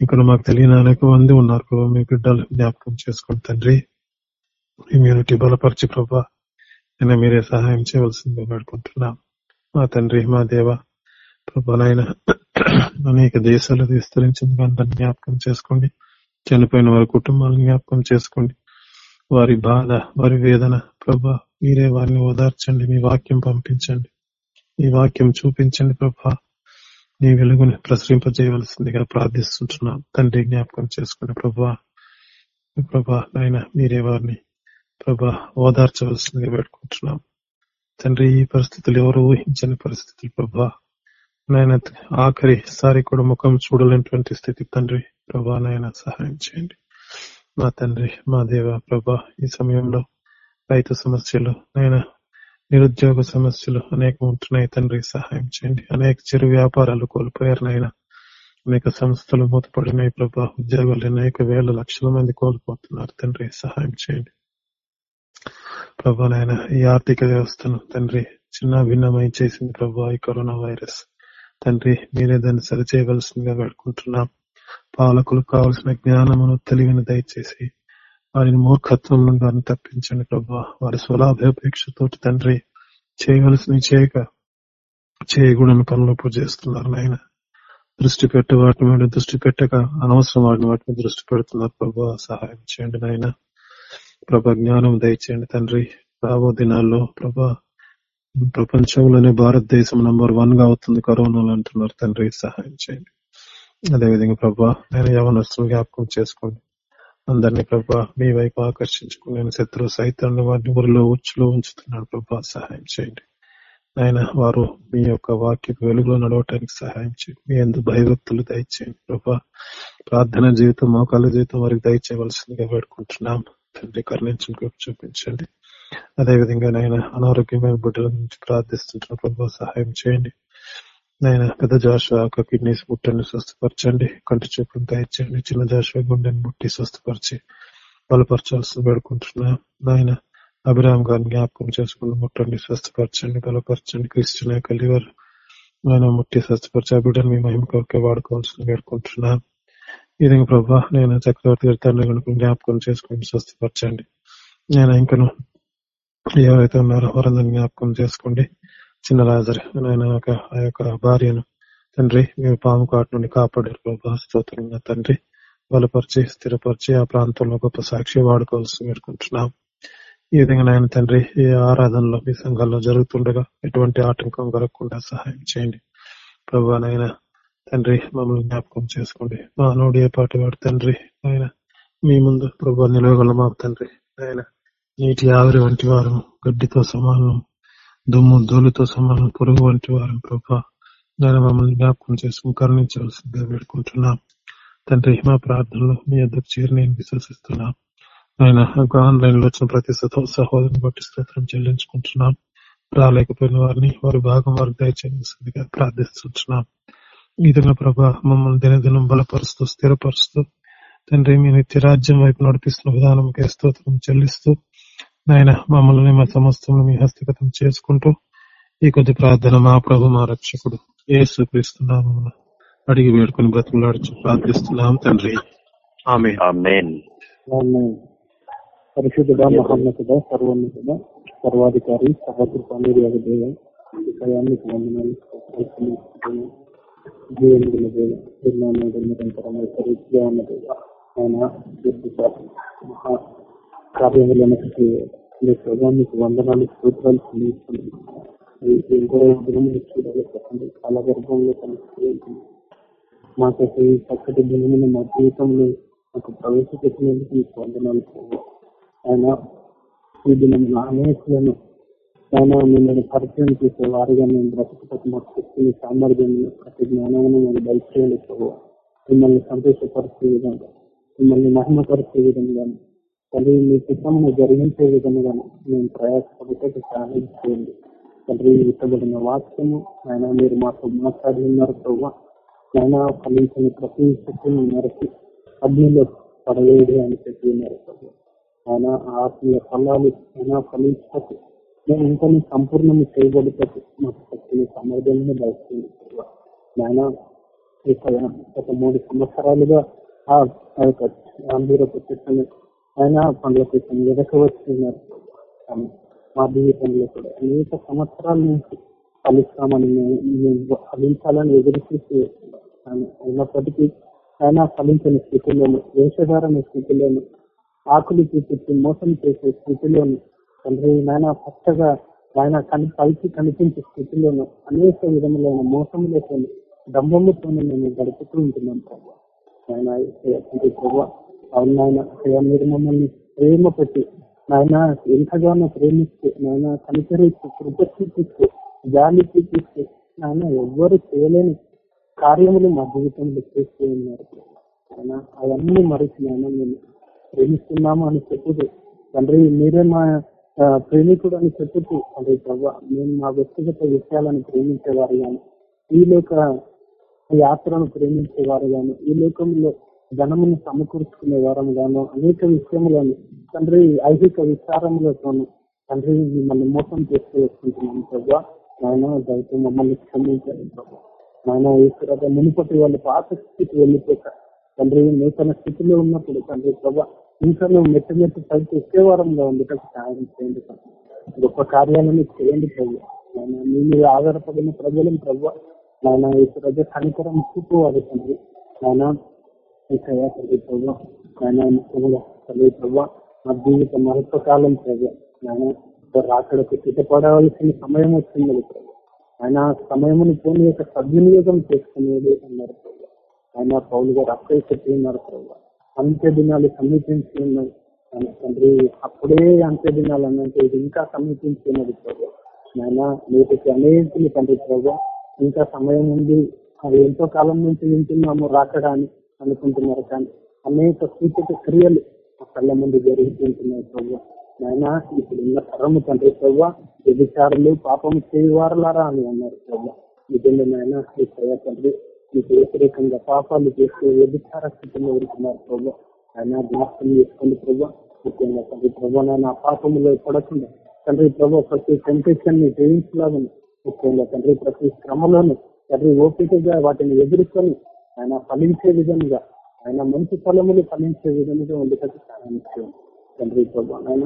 ఇక్కడ మాకు తెలియని అనేక మంది ఉన్నారు. మీ బిడ్డలు జ్ఞాపకం చేసుకోండి తండ్రి. ఇమ్యూనిటీ బలపరిచి ప్రభా అయినా మీరే సహాయం చేయవలసింది వేడుకుంటున్నాం. మా తండ్రి మా దేవ ప్రభానైనా అనేక దేశాలు విస్తరించింది అందరిని జ్ఞాపకం చేసుకోండి. చనిపోయిన వారి కుటుంబాలను జ్ఞాపకం చేసుకోండి. వారి బాధ వారి వేదన ప్రభా మీరే వారిని ఓదార్చండి మీ వాక్యం పంపించండి. ఈ వాక్యం చూపించండి ప్రభా. నీ వెలుగుని ప్రసరింపజేయవలసిందిగా ప్రార్థిస్తుంటున్నాం తండ్రి జ్ఞాపకం చేసుకుని ప్రభా ప్రభా నాయన మీరే వారిని ప్రభా ఓదార్చవలసిందిగా పెట్టుకుంటున్నాం తండ్రి ఈ పరిస్థితులు ఎవరు ఊహించని పరిస్థితులు ప్రభా. నాయన ఆఖరి సారి కూడా ముఖం చూడలేనటువంటి స్థితి తండ్రి ప్రభా నాయన సహాయం చేయండి. మా తండ్రి మా దేవ ప్రభా ఈ సమయంలో రైతు సమస్యలు నాయన నిరుద్యోగ సమస్యలు అనేక ఉంటున్నాయి. తండ్రి సహాయం చేయండి. అనేక చిరు వ్యాపారాలు కోల్పోయారు నాయన. అనేక సంస్థలు మూతపడినాయి ప్రభా. ఉద్యోగాలు అనేక వేల లక్షల మంది కోల్పోతున్నారు. తండ్రి సహాయం చేయండి. ప్రభా నాయన ఈ ఆర్థిక వ్యవస్థను తండ్రి చిన్న భిన్నమై చేసింది ప్రభా ఈ కరోనా వైరస్. తండ్రి మీరే దాన్ని సరిచేయవలసిందిగా వేడుకుంటున్నాం. పాలకులు కావలసిన జ్ఞానమును తెలివిని దయచేసి వారిని మూర్ఖత్వం నుండి వారిని తప్పించండి ప్రభా. వారి స్వలాభాపేక్షతో తండ్రి చేయవలసిన చేయక చేయకూడని పనులు చేస్తున్నారు నాయన. దృష్టి పెట్టే వాటి మీద దృష్టి పెట్టక అనవసరం వాటిని వాటి మీద దృష్టి పెడుతున్నారు ప్రభా. సహాయం చేయండి నాయన. ప్రభా జ్ఞానం దయచేయండి తండ్రి. రాబో దినాల్లో ప్రభా ప్రపంచంలోనే భారతదేశం నంబర్ వన్గా అవుతుంది కరోనాలు అంటున్నారు తండ్రి. సహాయం చేయండి. అదేవిధంగా ప్రభా నేను యవనస్తులు జ్ఞాపకం చేసుకోండి. అందరినీ ప్రభా మీ వైపు ఆకర్షించుకునే శత్రువు శత్రు సైతాన్ని వారిని ఊరిలో ఉచ్చులో ఉంచుతున్నాడు ప్రభా సహాయం చేయండి. ఆయన వారు మీ యొక్క వాక్య వెలుగులో నడవటానికి సహాయం చేయండి. మీ ఎందు భయభక్తులు దయచేయండి ప్రభా. ప్రార్థన జీవితం మోకాల జీవితం వారికి దయచేయవలసిందిగా వేడుకుంటున్నాం. తండ్రి కరుణించిన చూపించండి. అదేవిధంగా నాయన అనారోగ్యమైన బిడ్డల నుంచి ప్రార్థిస్తుంటున్న ప్రభు సహాయం చేయండి. నాయన పెద్ద జాషువా ఒక కిడ్నీస్ ముట్టని స్వస్థపరచండి. కంటి చూపును దయచేయండి. చిన్న జాషువా గుండెని ముట్టి స్వస్థపరిచి బలపరచాల్సి పెడుకుంటున్నా నాయన అభిరామ్ గారిని జ్ఞాపకం చేసుకుని ముట్టండి స్వస్థపరచండి బలపరచండి. క్రిస్టియన్ యొక్క లివర్ ఆయన ముట్టి స్వస్థపరిచి ఆ బిడ్డను మీ మహిమ కొరకే వాడుకోవాల్సింది వేడుకుంటున్నా. ఈ విధంగా ప్రభా నేను చక్రవర్తి గారి తండ్రి కనుక జ్ఞాపకం చేసుకుని స్వస్థపరచండి. నేను ఇంకను ఎవరైతే ఉన్నారో వారందరినీ జ్ఞాపకం చేసుకోండి. చిన్న లాజర్ ఆయన ఆ యొక్క భార్యను తండ్రి మీరు పాము కాటు నుండి కాపాడారు ప్రభా. స్తోత్రంగా తండ్రి. బలపరిచి స్థిరపరిచి ఆ ప్రాంతంలో గొప్ప సాక్షి వాడుకోవాల్సి వేడుకుంటున్నాం. ఈ విధంగా నాయన తండ్రి ఈ ఆరాధనలో మీ సంఘాల్లో జరుగుతుండగా ఎటువంటి ఆటంకం కలగకుండా సహాయం చేయండి. ప్రభా నాయన తండ్రి మమ్మల్ని జ్ఞాపకం చేసుకోండి. మా నోడి ఏ పాటి వాడు తండ్రి ఆయన మీ ముందు ప్రభు నిలవగలమా తండ్రి ఆయన నీటి ఆవిరి వంటి వారు గడ్డితో సమానం దుమ్ము ధూళితో సమానం పురుగు వంటి వారు ప్రభా నేను మమ్మల్ని జ్ఞాపకం చేసుకుని కరుణించవలసిందిగా వేడుకుంటున్నాం. తండ్రి హిమ ప్రార్థనలు మీ ఎద్దకు చేరి నేను విశ్వసిస్తున్నాం. ఆయన ఆన్లైన్లో వచ్చిన ప్రతి సహోదరుని బట్టి స్తోత్రం చెల్లించుకుంటున్నాం. రాలేకపోయిన వారిని వారి భాగం వారికి దయచేయాల్సిందిగా ప్రార్థిస్తున్నాం ఈ విధంగా ప్రభా మమ్మల్ని దినదినం బలపరుస్తూ స్థిరపరుస్తూ తండ్రి మీ నిత్య రాజ్యం వైపు నడిపిస్తున్న విధానంకే స్తోత్రం చెల్లిస్తూ నాయన మమ్మల్ని మా సమస్తం మీ హస్తగతం చేసుకుంటూ ఈ కొద్ది ప్రార్థన మా ప్రభు మా రక్షకుడు ఏసు క్రీస్తున్నాము అడిగి వేడుకొని బ్రతుకులాడుచు ప్రార్థిస్తున్నాం తండ్రి ఆమె. పరిశుద్ధుడ మహోన్నతుడ సర్వోన్నతుడ సర్వాధికారి సహకృపాన్ని దేవ విషయానికి వందనాలు స్తోత్రాలు చెల్లిస్తున్నాను. జీవనుడిన దేవ నిర్మాణం నిరంతరమైన రీతిగా ఉన్న దేవ ఆయన దీర్ఘ మహా కార్యములను మీ ప్రభానికి వందనాలు స్తోత్రాలు దినములు చూడాలి చెప్పండి. కాలగర్భంలో కలిసి మాకైతే ఈ చక్కటి దినములు మా జీవితంలో మాకు ప్రవేశపెట్టినందుకు మీకు వందనాలు ఆయన ఈ దినం అనేకులను ఆయన మిమ్మల్ని పరిచయం చేసే వారిగా మేము బ్రతుకుటకు మాకు శక్తిని సామర్థ్యం ప్రతి జ్ఞానాన్ని మేము బయట మిమ్మల్ని సంతోషపరిచే విధంగా మిమ్మల్ని మహిమపరిచే విధంగా తండ్రి మీ చిత్తమును జరిగించే విధంగా మేము ప్రయాసపడితే సహాయం చేయండి తండ్రి ఇష్టపడిన వాక్యము ఆయన మీరు మాతో మాట్లాడి ఉన్నారు ప్రభు. ఆయన ఫలించని ప్రతి శక్తిని మేరకు అగ్నిలో పడవేది అని చెప్పి ఉన్నారు ప్రభు ఆయన ఆత్మీయ ఫలాలు ఆయన ఫలించటకు మేము ఇంకా సంపూర్ణం చేయబడితే మాకు శక్తిని సామర్థ్యాన్ని దయచేయండి ప్రభు. ఆయన ఇక గత మూడు సంవత్సరాలుగా ఆ యొక్క గాంభీరపు చెట్టుని ఆయన పండ్ల కోసం ఎదక వచ్చిన్నారు మా జీవితంలో కూడా అనేక సంవత్సరాల నుంచి ఫలిస్తామని మేము- ఫలించాలని ఎదురు చూసి అయినప్పటికీ ఆయన ఫలించని స్థితిలోను వేషధారణ స్థితిలోను ఆకులు చూపించి మోసం చేసే స్థితిలోను తండ్రి నాయన పచ్చగా ఆయన కని పైకి కనిపించే స్థితిలోను అనేక విధములైన మోసములతో డంబముతో మేము గడుపుతూ ఉంటున్నాం ప్రభావ ఆయన ప్రభావ అవును నాయన. అయ్యా మీరు మమ్మల్ని ప్రేమ పెట్టి నాయన ఎంతగానో ప్రేమిస్తూ నాయన కనికరిస్తూ కృప జాలి చూపిస్తూ నాయన ఎవ్వరు చేయలేని కార్యములు మా జీవితంలో చేస్తూ ఉన్నారు. ఆయన అవన్నీ మరిచి నాయన మేము ప్రేమిస్తున్నాము అని చెప్పుతూ తండ్రి మీరే మా ప్రేమికుడు అని చెప్పుతూ తండ్రి ప్రభు మేము మా వ్యక్తిగత విషయాలను ప్రేమించేవారు గాను ఈ లోక యాత్రను ప్రేమించేవారు గాను ఈ లోకంలో ధనమును సమకూర్చుకునే వారం గాను అనేక విషయంలోను తండ్రి ఐహిక విచారములతోను తండ్రి మిమ్మల్ని మోసం చేస్తూ వస్తుంటున్నాను ప్రభావ నాయన దయతో మమ్మల్ని క్షమించాలి ప్రభావ నాయన ఈశ్వర మునుపటి వాళ్ళు పాత స్థితి వెళ్ళిపోక తండ్రి నూతన స్థితిలో ఉన్నప్పుడు తండ్రి ప్రభా ఇంకా నువ్వు మెట్టు మెట్టు పైకి ఒకే వారంలో ఉండటం సాయం చేయండి గొప్ప కార్యాలను చేయండి ప్రభు. నాయన మీ మీద ఆధారపడిన ప్రజలను ప్రభు నాయన ఈశ్వర కనికరం చూపు తండ్రి తండ్రి. నాయన ముఖ్యంగా తండ్రి ప్రభు మా జీవిత మహత్వకాలం ప్రభు నాయన సిద్ధపడవలసిన సమయం వచ్చింది ఆయన సమయమును పోని యొక్క సద్వినియోగం చేసుకునేది అన్నారు ఆయన పౌలు గారు అక్కడే ఉన్నారు ప్రభు అంత్య దినాలు సమీపించి ఉన్నాయి ఆయన తండ్రి అప్పుడే అంత్య దినాలు అన్నంటే ఇది ఇంకా సమీపించి ఉన్నది ప్రభు నాయన నేటికి అనేకులు తండ్రి ప్రభావ ఇంకా సమయం ఉంది. అది ఎంతో కాలం నుంచి వింటున్నాము రాకడానికి అనుకుంటున్నారు కానీ అనేక సూచక క్రియలు మా కళ్ళ ముందు జరుగుతుంటున్నాయి ప్రభు. నాయన ఇప్పుడు ఉన్న తరము తండ్రి ప్రభు వ్యభిచారులు పాపము చేయవారలారా అని అన్నారు ప్రభు. నిజంగా నాయన ఈ ప్రయ తండ్రి మీకు వ్యతిరేకంగా పాపాలు చేస్తూ వ్యభిచార స్థితిలో ఉంటున్నారు ప్రభు. ఆయన జ్ఞాపకం చేసుకోండి ప్రభు. ముఖ్యంగా తండ్రి ప్రభు నాయన పాపములో పడకుండా తండ్రి ప్రభు ప్రతి టెంపరేచర్ని జయించలాగా ముఖ్యంగా తండ్రి ప్రతి క్రమంలోనూ తండ్రి ఓపికగా వాటిని ఎదుర్కొని ఆయన ఫలించే విధంగా ఆయన మంచి ఫలములు ఫలించే విధంగా ఉండేటట్టు సహాయం చేయండి తండ్రి ప్రభు. ఆయన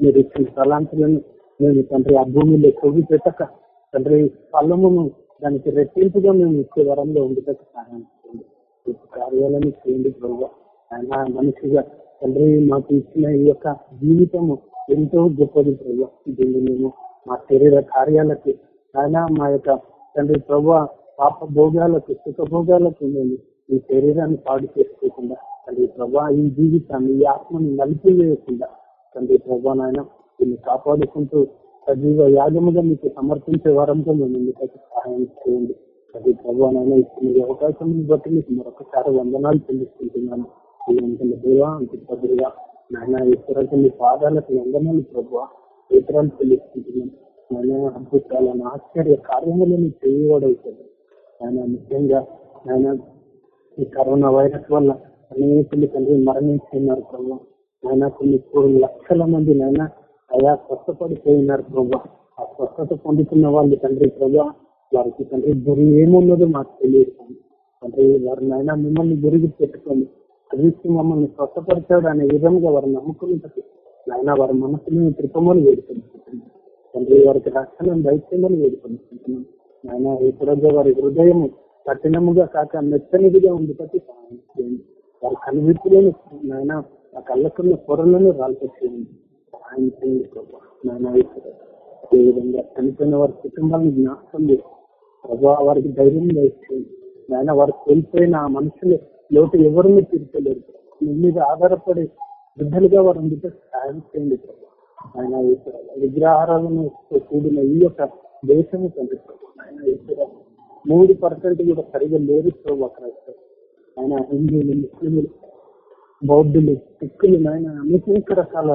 మీరు ఇచ్చిన తలాంతులను మేము తండ్రి ఆ భూమిలో కొవ్వి పెట్టక తండ్రి ఫలమును దానికి రెట్టింపుగా మేము ఇచ్చే వరంలో ఉండేటట్టు సహాయం చేయండి కార్యాలను చేయండి ప్రభు. ఆయన మనిషిగా తండ్రి మాకు ఇచ్చిన ఈ యొక్క జీవితము ఎంతో గొప్పది ప్రభు. దీన్ని మేము మా శరీర కార్యాలకి ఆయన మా యొక్క తండ్రి ప్రభు పాప భోగాలకు సుఖ భోగాలకు నేను ఈ శరీరాన్ని పాడు చేసుకోకుండా తండ్రి ప్రభా ఈ జీవితాన్ని ఈ ఆత్మని నలిపివేయకుండా తండ్రి ప్రభా నాయన దీన్ని కాపాడుకుంటూ సజీవ యాగముగా మీకు సమర్పించే వారంతో మేము మీకు సహాయం చేయండి. తండ్రి ప్రభా నాయన ఇచ్చిన అవకాశం బట్టి మీకు మరొకసారి వందనాలు చెల్లిస్తుంటున్నాను. ఈ వందల దేవా అంత పదులుగా నాయన ఈశ్వరకు మీ పాదాలకు వందనాలు ప్రభు ఇతరాలు చెల్లిస్తుంటున్నాను. నాయన అద్భుతాలను ఆశ్చర్య కార్యములను చేయవాడవుతుంది ఆయన ముఖ్యంగా ఆయన ఈ కరోనా వైరస్ వల్ల అనేకులు తండ్రి మరణించున్నారు ప్రభు. ఆయన కొన్ని కోటి లక్షల మంది నాయన అయా స్వస్థపడిపోయినారు ప్రభు. ఆ స్వస్థత పొందుతున్న వాళ్ళు తండ్రి ప్రభా వారికి తండ్రి గురి ఏమున్నదో మాకు తెలియదు తండ్రి వారు నాయన మిమ్మల్ని గురికి పెట్టుకొని క్రీస్తు మమ్మల్ని స్వస్థపరిచాడు అనే విధంగా వారు నమ్ముకున్నట్టు నాయన వారి మనసులను త్రిపమని వేడుకుంటున్నాం. తండ్రి వారికి రక్షణ దైత్యమని వేడుకుంటున్నాం. ఆయన ఈ వారి హృదయం కఠినముగా కాక మెత్తనిదిగా ఉంది ప్రతి సహాయం చేయండి వారి కనువిప్పులను నాయన ఆ కళ్ళకున్న పొరలను రాల్పచేయండి సహాయం చేయండి ప్రభా నాయన అదేవిధంగా చనిపోయిన వారి కుటుంబాలను జ్ఞాపకం చేసి ప్రభా వారికి ధైర్యం వేస్తుంది నాయన వారు కోల్పోయిన ఆ మనుషులు లోటు ఎవరిని తీర్చలేరు. మీ మీద ఆధారపడి బిడ్డలుగా వారు అందుకే సహాయం చేయండి ప్రభా. ఆయన విగ్రహారాలను కూడిన ఈ యొక్క దేశము తండ్రి మూడు పర్సెంట్ కూడా సరిగా లేదు ప్రభు అక్కడ ఆయన హిందువులు ముస్లింలు బౌద్ధులు సిక్కులు ఆయన అనేక రకాల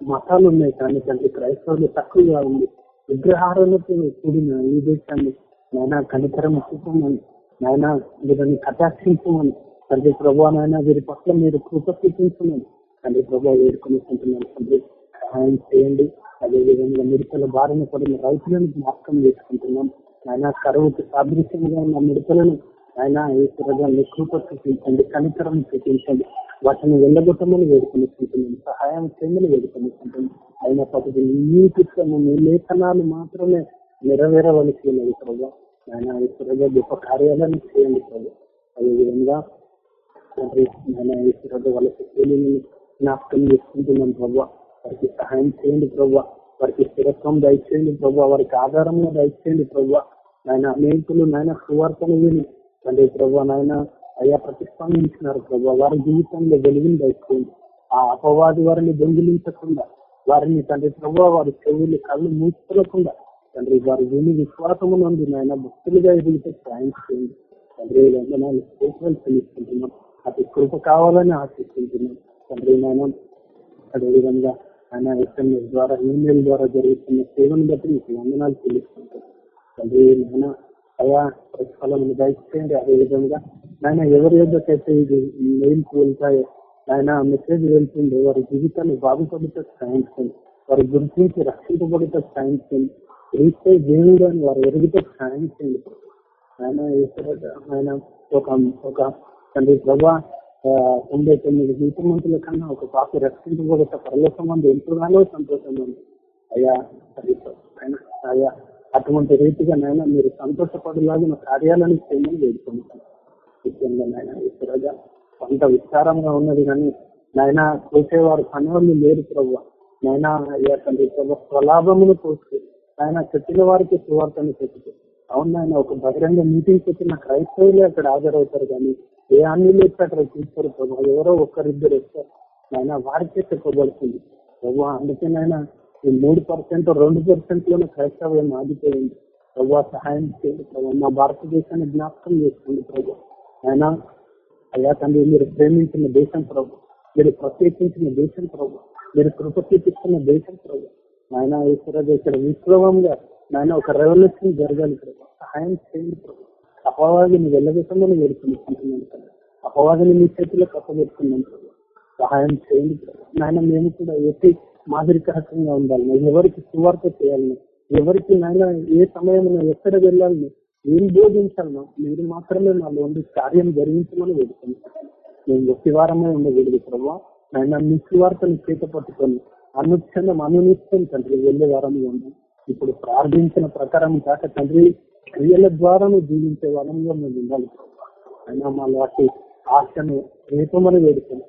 మతాలు ఉన్నాయి. కానీ తండ్రి క్రైస్తవులు తక్కువగా ఉంది. విగ్రహారాలతో కూడిన ఈ దేశాన్ని నాయన కనికరం చూపమని నాయన వీరిని కటాక్షించమని తండ్రి ప్రభా నాయన వీరి పట్ల మీరు కృప చూపించమని తండ్రి ప్రభా వేడుకొనికుంటున్నాను తండ్రి సహాయం చేయండి. అదేవిధంగా మిడతల బారిన పడిన రైతులను జ్ఞాపకం చేసుకుంటున్నాం ఆయన కరువుకు సాదృశ్యంగా ఉన్న మిడతలను ఆయన ఈశ్వరగా కృప చూపించండి కనికరం చూపించండి. వాటిని వెళ్ళగొట్టమని వేడుకొనిస్తుంటున్నాను సహాయం చేయమని వేడుకొనిస్తుంటున్నాం అయినప్పటికీ ఈ పుస్తకము మీ లేఖనాలు మాత్రమే నెరవేరవలసి ఉన్నది ప్రభావ ఆయన ఈశ్వరగా గొప్ప కార్యాలను చేయండి ప్రభు. అదేవిధంగా ఆయన ఈశ్వరగా వాళ్ళ శక్తులను జ్ఞాపకం చేసుకుంటున్నాం ప్రభావ వారికి సహాయం చేయండి ప్రభావ వారికి స్థిరత్వం దయచేయండి ప్రభావ వారికి ఆధారంగా దయచేయండి ప్రభావ నాయన అనేకులు నాయన సువార్తను విని తండ్రి ప్రభు నాయన అయ్యా ప్రతిస్పందించినారు ప్రభు. వారి జీవితంలో వెలుగుని దయచుకోండి ఆ అపవాది వారిని దొంగిలించకుండా వారిని తండ్రి ప్రభు వారి చెవులు కళ్ళు మూసుకోకుండా తండ్రి వారి విని విశ్వాసము నందు నాయన భక్తులుగా ఎదిగితే సాయం చేయండి తండ్రి వందనాలు స్తోత్రాలు తెలుసుకుంటున్నాం అతి కృప కావాలని ఆశిస్తుంటున్నాం. తండ్రి నాయన అదేవిధంగా ఆయన ఎస్ఎంఎస్ ద్వారా ఈమెయిల్ ద్వారా జరుగుతున్న సేవను బట్టి మీకు వందనాలు తెలుసుకుంటాం తండ్రి నాయన అయా ప్రతిఫలం దయచేయండి అదేవిధంగా నాయన ఎవరి యొక్కైతే ఇది మెయిల్స్ వెళ్తాయో ఆయన మెసేజ్ వెళ్తుంది వారి జీవితాన్ని బాగుపడితే సాయం వారి గురించి రక్షించబడితే సాయం చేయండి దేవుడు అని వారు ఎరిగితే సాయం ఆయన ఆయన ఒక ఒక తండ్రి ప్రభా తొంభై తొమ్మిది నీతిమంతుల కన్నా ఒక పాప రక్షించబడితే పరలోకం మంది ఎంతగానో సంతోషం ఉంది. అయ్యా అయ్యా అటువంటి రీతిగా నాయన మీరు సంతోషపడేలాగిన కార్యాలను చేయమని వేడుకుంటాను ముఖ్యంగా నాయన కొంత విస్తారంగా ఉన్నది కానీ నాయన చూసేవారు పనివాళ్ళు లేరు ప్రభు నాయన తండ్రి ప్రభు స్వలాభమును చూస్తే ఆయన చెప్పిన వారికి సువార్తను చెప్తూ అవును ఆయన ఒక బహిరంగ మీటింగ్ పెట్టిన క్రైస్తవులే అక్కడ హాజరవుతారు కానీ ఏ అన్ని అక్కడ చూస్తారు ప్రభు ఎవరో ఒక్కరిద్దరు వస్తారు. ఆయన వారికే చెప్పబడుతుంది. ప్రభు అందుకే నాయన ఈ మూడు పర్సెంట్ రెండు పర్సెంట్లోనే క్రైస్తవ్యం ఆగిపోయింది. ప్రభావ సహాయం చేయండి మా భారతదేశాన్ని జ్ఞాపకం చేసుకోండి ప్రభు అయినా అయ్యా తండ్రి మీరు ప్రేమించిన దేశం ప్రభు మీరు ప్రత్యేకించిన దేశం ప్రభు మీరు కృప చూపిస్తున్న దేశం ప్రభు ఆయన ఈశ్వర ఇక్కడ విప్లవంగా నాయన ఒక రెవల్యూషన్ జరగాలి ప్రభు సహాయం చేయండి ప్రభు అపవాదిని వెళ్ళగొట్టమని వేడుకుంటున్నాను కదా అపవాదిని మీ చేతిలో కప్పబెట్టుకున్నాం ప్రభు సహాయం చేయండి ప్రభు నాయన మేము కూడా ఎట్టి మాదిరికరకంగా ఉండాలి. ఎవరికి సువార్త చేయాలని ఎవరికి నాయన ఏ సమయంలో ఎక్కడ వెళ్ళాలని ఏం బోధించాలన్నా మీరు మాత్రమే నాలో ఉండి కార్యం జరిగించమని వేడుకుంటాను మేము ఒట్టి వారమే ఉండకూడదు ప్రభావ నాయన మీ సువార్తను చేత పట్టుకొని అనుక్షణం అనునిత్యం తండ్రి వెళ్ళే వారంగా ఉన్నాం ఇప్పుడు ప్రార్థించిన ప్రకారం కాక తండ్రి క్రియల ద్వారా జీవించే వారంగా మేము ఉండాలి. అయినా మా వాటి ఆశను రేపమని వేడుకొని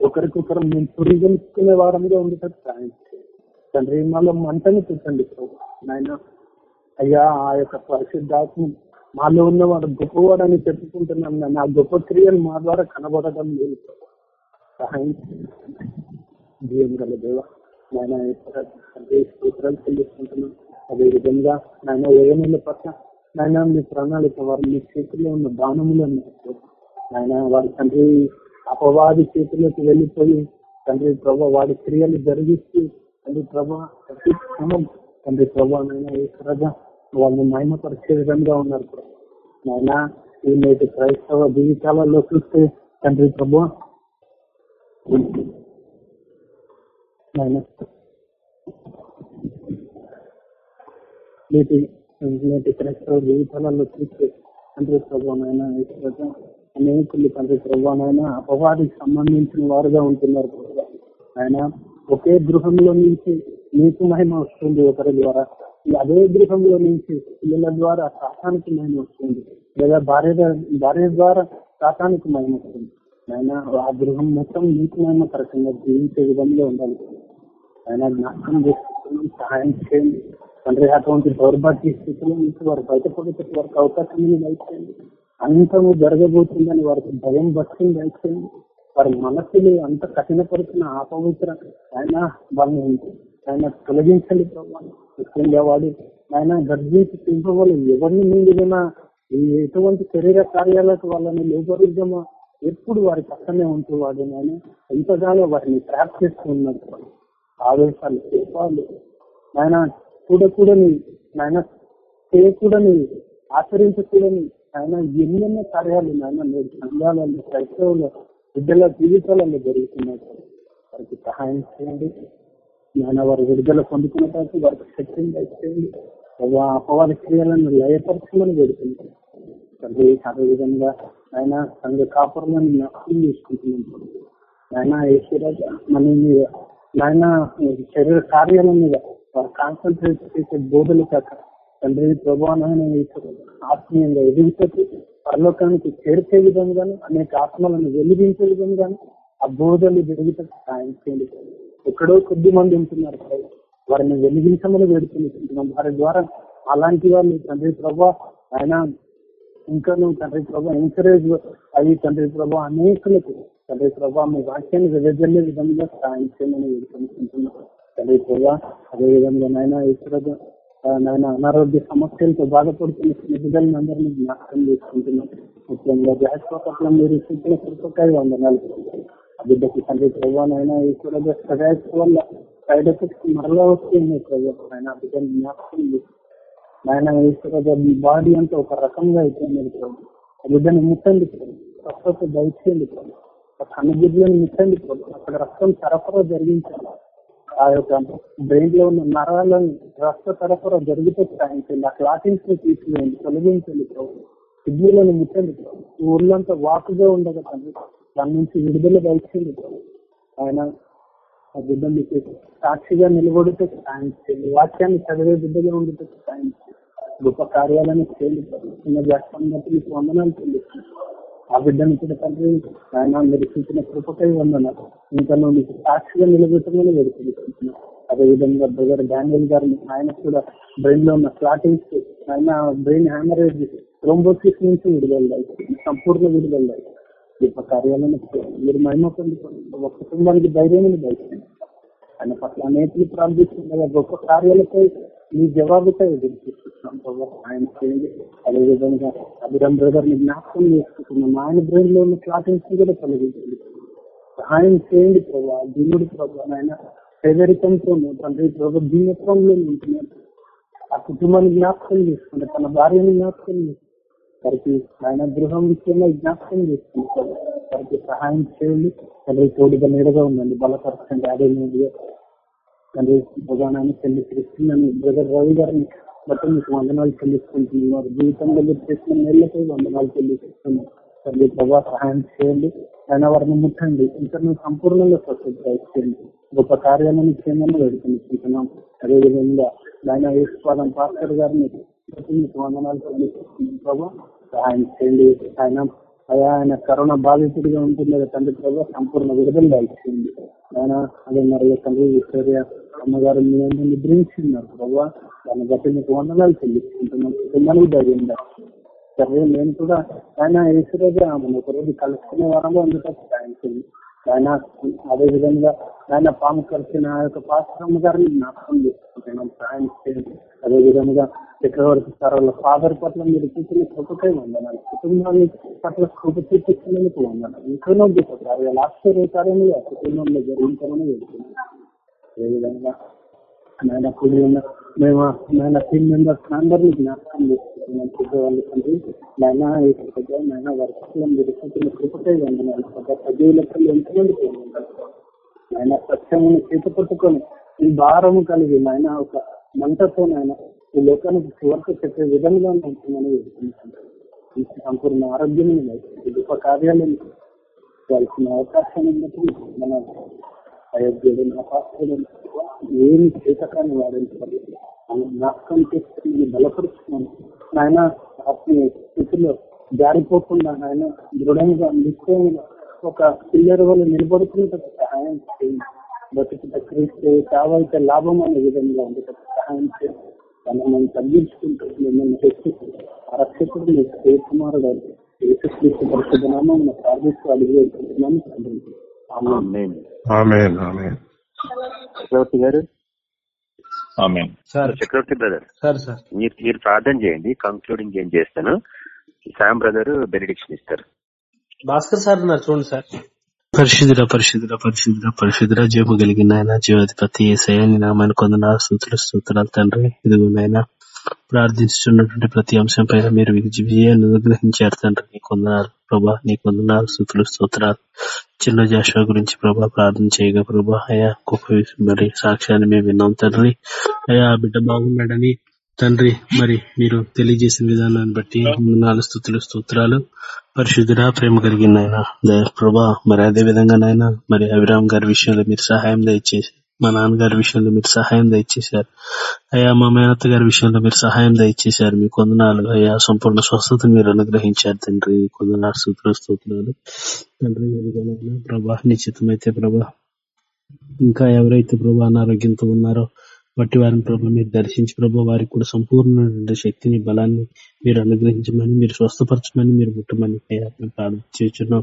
ఒకరికొకరు మేము పురిగొలుచుకునే వారంగా ఉండేటట్టు సాయం తండ్రి మాలో మంటని పెట్టండి ప్రభు. నాయన అయ్యా ఆ యొక్క పరిశుద్ధాత్మ మాలో ఉన్నవాడు గొప్పవాడు అని చెప్పుకుంటున్నాం నా గొప్ప క్రియలు మా ద్వారా కనబడటం లేదు సహాయం జీవం గల దేవ నాయన సూత్రాలు చెల్లిస్తుంటున్నాం అదే విధంగా నాయన ఏమైనా పట్ల నాయన మీ ప్రణాళిక వారు మీ చేతిలో ఉన్న దానములు ఆయన వారి తండ్రి అపవాది చేతిలోకి వెళ్ళిపోయి తండ్రి ప్రభ వాడి క్రియలు జరిగిస్తూ తండ్రి ప్రభా ప్రతి క్షణం తండ్రి ప్రభా నైనా ఈశ్వరగా వాళ్ళు మహిమపరిచే విధంగా ఉన్నారు ప్రభా. ఈ నేటి క్రైస్తవ జీవితాలలో చూస్తే తండ్రి ప్రభు నేటి నేటి క్రైస్తవ జీవితాలలో చూస్తే తండ్రి ప్రభావైనా ఈశ్వరగా అనేకులు తండ్రి ప్రభావైనా అపవాదికి సంబంధించిన వారుగా ఉంటున్నారు ఆయన ఒకే గృహంలో నుంచి నీకు మహిమ వస్తుంది ఒకరి ద్వారా. అదే గృహంలో నుంచి పిల్లల ద్వారా శాతానికి మహిమ వస్తుంది. లేదా భార్య భార్య ద్వారా శాతానికి మహిమ వస్తుంది. ఆయన ఆ గృహం మొత్తం నీకు మహిమకరకంగా జీవించే విధంలో ఉండాలి. ఆయన జ్ఞాపకం చేసుకుంటున్నాం సహాయం చేయండి. తండ్రి అటువంటి దౌర్భాగ్య స్థితిలో నుంచి వారు బయటపడేటట్టు వారికి అవకాశం దయచేయండి అంతము జరగబోతుందని వారికి భయం భక్తిని దయచేయండి వారి మనసులు అంత కఠినపరుచిన ఆపవిత్ర ఆయన వాళ్ళని ఆయన తొలగించండి ముఖ్యంగా వాడు ఆయన గర్భించి సింహములు ఎవరిని మింగినా ఎటువంటి శరీర కార్యాలకు వాళ్ళని లోపరుద్యమా ఎప్పుడు వారి పక్కనే ఉంటూ వాడు నేను ఎంతగానో వారిని ట్రాప్ చేస్తూ ఉన్నాడు ఆవేశాలు కోపాలు. ఆయన చూడకూడని ఆయన చేయకూడని ఆచరించకూడని ఆయన ఎన్నెన్నో కార్యాలు నాయన నేటి సంఘాలలో క్రైస్తవుల బిడ్డల జీవితాలలో జరుగుతున్నాయి. వారికి సహాయం చేయండి. నాయన వారి విడుదల పొందుకున్న తర్వాత వారికి శక్తిని దయచేయండి. అపవాద క్రియలను లయపరచమని పెడుతుంది తండ్రి అదేవిధంగా ఆయన సంఘ కాపురులను జ్ఞాపకం చేసుకుంటున్నాం. ఆయన ఈశ్వరాజ మన మీద నాయన శరీర కార్యాల మీద వారు కాన్సన్ట్రేట్ చేసే బోధలు కాక తండ్రి ప్రభావాన్ని ఆత్మీయంగా ఎదుగుతూ పరలోకానికి చేర్చే విధంగాను అనేక ఆత్మలను వెలిగించే విధంగాను ఆ బోధలు జరుగుతూ సాయం చేయండి. ఎక్కడో కొద్ది మంది ఉంటున్నారు వారిని వెలిగించమని వేడుకుంటున్నాం. వారి ద్వారా అలాంటి వాళ్ళు తండ్రి ప్రభా ఆయన ఇంకా నువ్వు తండ్రి ప్రభా ఎంకరేజ్ అవి తండ్రి ప్రభా అనేకులకు తండ్రి ప్రభా మీ వాక్యాన్ని వెదజల్లే విధంగా సాయం చేయమని వేడుకుంటున్నాం. తండ్రి ప్రభా అదే విధంగా నాయన ఈశ్వర నాయన అనారోగ్య సమస్యలతో బాధపడుతున్న బిడ్డలను అందరినీ జ్ఞాపకం చేసుకుంటున్నాం. ముఖ్యంగా జాస్పత్రం మీరు ఇచ్చిన కృపకాయ వందనాలు. ఆ బిడ్డకి తండ్రి ప్రభా నాయన ఈశ్వర సహాయక వల్ల సైడ్ ఎఫెక్ట్స్ మరలా వస్తుంది ప్రభావ ఆయన ఆ బిడ్డని జ్ఞాపకం చేసుకుంటున్నాం నాయన ఈశ్వరగా మీ బాడీ అంతా ఒక రకంగా అయిపోయింది ప్రభు. ఆ బిడ్డను ముట్టండి ప్రభు. స్వస్థత దయచేయండి ప్రభు. ఆ కనుగుడ్లను ముట్టండి ప్రభు. అక్కడ రక్తం సరఫరా జరిగించాలి. ఆ యొక్క బ్రెయిన్లో ఉన్న నరాలను రక్త సరఫరా జరుగుతుంది ఆ క్లాటింగ్స్ని తీసివేయండి తొలగించండి కిడ్నీలను ముట్టండి ప్రభు. ఊళ్ళంతా వాకుగా ఉండగా తండ్రి దాని నుంచి విడుదల దయచేయండి ఆయన ఆ బిడ్డ మీకు సాక్షిగా నిలబడితే సాయం చేయండి. వాక్యాన్ని చదివే బిడ్డగా ఉండితే సాయం చేయండి. గొప్ప కార్యాలను చేయండి చిన్న వ్యాఖ్యానం బట్టి మీకు వందనాలు చెల్లిస్తాను ఆ బిడ్డను కూడా తండ్రి ఆయన మీరు చూసిన కృపకై వందనాలు ఇంకా నువ్వు మీకు సాక్షిగా నిలబెట్టమని వేడుకుంటున్నాను అదేవిధంగా బ్రదర్ డానియల్ గారిని ఆయన కూడా బ్రెయిన్లో ఉన్న క్లాటింగ్స్ ఆయన బ్రెయిన్ హ్యామరేజ్ రోంబోసిస్ నుంచి విడుదల సంపూర్ణ విడుదల గొప్ప కార్యాలను మీరు మహిమ ఒక కుటుంబానికి ధైర్యం దయచేయండి ఆయన పట్ల అనేకలు ప్రార్థిస్తుండగా గొప్ప కార్యాలపై మీ జవాబుతో ఎదురు చూస్తున్నాం ఆయన చేయండి అదేవిధంగా అభిరామ్ బ్రదర్ని జ్ఞాపకం చేసుకుంటున్నాం ఆయన బ్రెయిన్లో ఉన్న క్లాటింగ్స్ కూడా తొలగించండి. సహాయం చేయండి ప్రభా దీనుడు ప్రభా ఆయన పేదరికంతో తండ్రి ప్రభు దీనత్వంలో ఉంటున్నాడు. ఆ కుటుంబాన్ని జ్ఞాపకం చేసుకుంటే తన భార్యను జ్ఞాపకం చేసుకుంటే వారికి ఆయన గృహం విషయంలో జ్ఞాపకం చేసుకుంటారు వారికి సహాయం చేయండి. తండ్రి తోడుగా నీడగా ఉందండి బలపరచండి. అదే మీడియా తండ్రి ప్రధానాన్ని చెల్లిస్తున్నాను బ్రదర్ రవి గారిని బట్టి మీకు వందనాలు చెల్లిస్తుంటుంది. వారి జీవితంలో మీరు చేసిన మేళ్ళపై వందనాలు చెల్లిస్తున్నాను. తండ్రి ప్రభా సహాయం చేయండి. ఆయన వారిని ముట్టండి. ఇంకా సంపూర్ణంగా స్వచ్ఛత చేయండి. గొప్ప కార్యాలను చేయమని వేడుకొనిస్తున్నాం అదేవిధంగా ఆయన వేసుకోవడం పాస్టర్ గారిని మీకు వందనాలు చెల్లిస్తున్నాం ప్రభా సహాయం చేయండి. ఆయన అయ్యా ఆయన కరోనా బాధితుడిగా ఉంటుంది కదా తండ్రి ప్రభావ సంపూర్ణ విడుదల దాల్చింది ఆయన అదే మరి తండ్రి విక్టోరియా అమ్మగారు మీ నిద్రించున్నారు ప్రభావ దాన్ని బట్టి మీకు వందనాలు చెల్లిస్తుంటున్నాం కుటుంబానికి ధైర్యం సరే నేను కూడా ఆయన ఈశ్వరగా మన ఒక రోజు కలుసుకునే వారంలో అందుకు సాయించింది ఆయన అదే విధంగా ఆయన పాము కలిసిన ఆ యొక్క పాశ్రమ గారిని జ్ఞాపకం చేసుకుంటే నేను చేయండి. అదే విధంగా చక్రవర్తి సార్ వాళ్ళ ఫాదర్ పట్ల మీరు చూసిన కృపకై వందనాలు. కుటుంబాన్ని పట్ల కృప చూపించినందుకు వందనాలు. ఇంకనో చెప్పారు లాస్ట్ కార్యంలో కుటుంబంలో జరుగుతామని వెళ్తున్నాను అదేవిధంగా నాయన కూడి ఉన్న మేము నాయన టీమ్ మెంబర్స్ అందరినీ జ్ఞాపకం చేసుకుంటున్నాం. చూసేవాళ్ళు తండ్రి నాయన ఈ పెద్ద నాయన వర్షంలో మీరు చూసిన కృపకై వందనాలు. పెద్ద సజీవులతో ఎంతమంది నాయన సత్యమును చేతపట్టుకొని ఈ భారము కలిగి నాయన ఒక మంటతో నాయన ఈ లోకానికి చివరికి చెప్పే విధంగా ఉంటుందని వెళ్తున్నాను ఈ సంపూర్ణ ఆరోగ్యం ఈ గొప్ప కార్యాలను వారికి అవకాశం ఉన్నట్టు మన అయోగ్యుడు నా పాత్రుడు ఏమి చేతకాన్ని వాడించాలి జ్ఞాపకం చేసుకుని బలపరుచుకున్నాను. నాయన అతని స్థితిలో జారిపోకుండా ఆయన దృఢంగా నిశ్చయంగా ఒక పిల్లర్ వల్ల నిలబడుకునేటట్టు సహాయం చేయండి. బతుకుట క్రీస్తు కావాల్సిన లాభం అనే విధంగా ఉండేటట్టు సహాయం చేయండి. తను మనం తగ్గించుకుంటూ మిమ్మల్ని హెచ్చిస్తూ ఆ రక్షకుడు మీ కుమారుడు యేసుక్రీస్తు పరిశుద్ధ నామం ప్రార్థిస్తూ అడిగి చక్రవర్తి గారు? ఆమె sir. Chakravarthi brother. Sir sir. మీరు మీరు ప్రార్థన చేయండి కంక్లూడింగ్ ఏం చేస్తాను. శామ్ బ్రదర్ బెనిడిక్షన్ ఇస్తారు. భాస్కర్ సార్ చూడండి సార్. పరిశుద్ధుల పరిశుద్ధుల పరిశుద్ధుల పరిశుద్ధుల జీవము కలిగిన ఆయన జీవాధిపతి ఏసయ్య నీ నామాన్ని కొందన స్థుతులు స్తోత్రాలు తండ్రి. ఇదిగో ప్రార్థిస్తున్నటువంటి ప్రతి అంశం పైన మీరు విజయాన్ని అనుగ్రహించారు తండ్రి. నీ కొందనాలు ప్రభా నీ కొందనాలు స్థుతులు స్తోత్రాలు. చిన్న జాషువా గురించి ప్రభా ప్రార్థన చేయగా ప్రభా అయా గొప్ప మరి సాక్ష్యాన్ని మేము విన్నాం తండ్రి. అయా ఆ బిడ్డ బాగున్నాడని తండ్రి మరి మీరు తెలియజేసిన విధానాన్ని బట్టి నాలుగు స్థుతులు స్తోత్రాలు. పరిశుద్ధుడా ప్రేమ కలిగిన ఆయన ప్రభా మరి అదే విధంగా నాయన మరి అభిరామ్ గారి విషయంలో మీరు సహాయం దయచేసి మా నాన్నగారి విషయంలో మీరు సహాయం దయచేశారు. అయ్యా మా మేనత్త గారి విషయంలో మీరు సహాయం దయచేశారు. మీ కొందనాలు అయ్యా సంపూర్ణ స్వస్థత మీరు అనుగ్రహించారు తండ్రి. కొందనాలు స్థుతులు స్తోత్రాలు. తండ్రి ప్రభా నిశ్చితమైతే ప్రభా ఇంకా ఎవరైతే ప్రభా అనారోగ్యంతో ఉన్నారో బట్టి వారిని ప్రభా మీరు దర్శించి ప్రభా వారికి కూడా సంపూర్ణ శక్తిని బలాన్ని మీరు అనుగ్రహించమని మీరు స్వస్థపరచమని మీరు ముట్టమని అయ్యా మేము ప్రార్థించున్నాం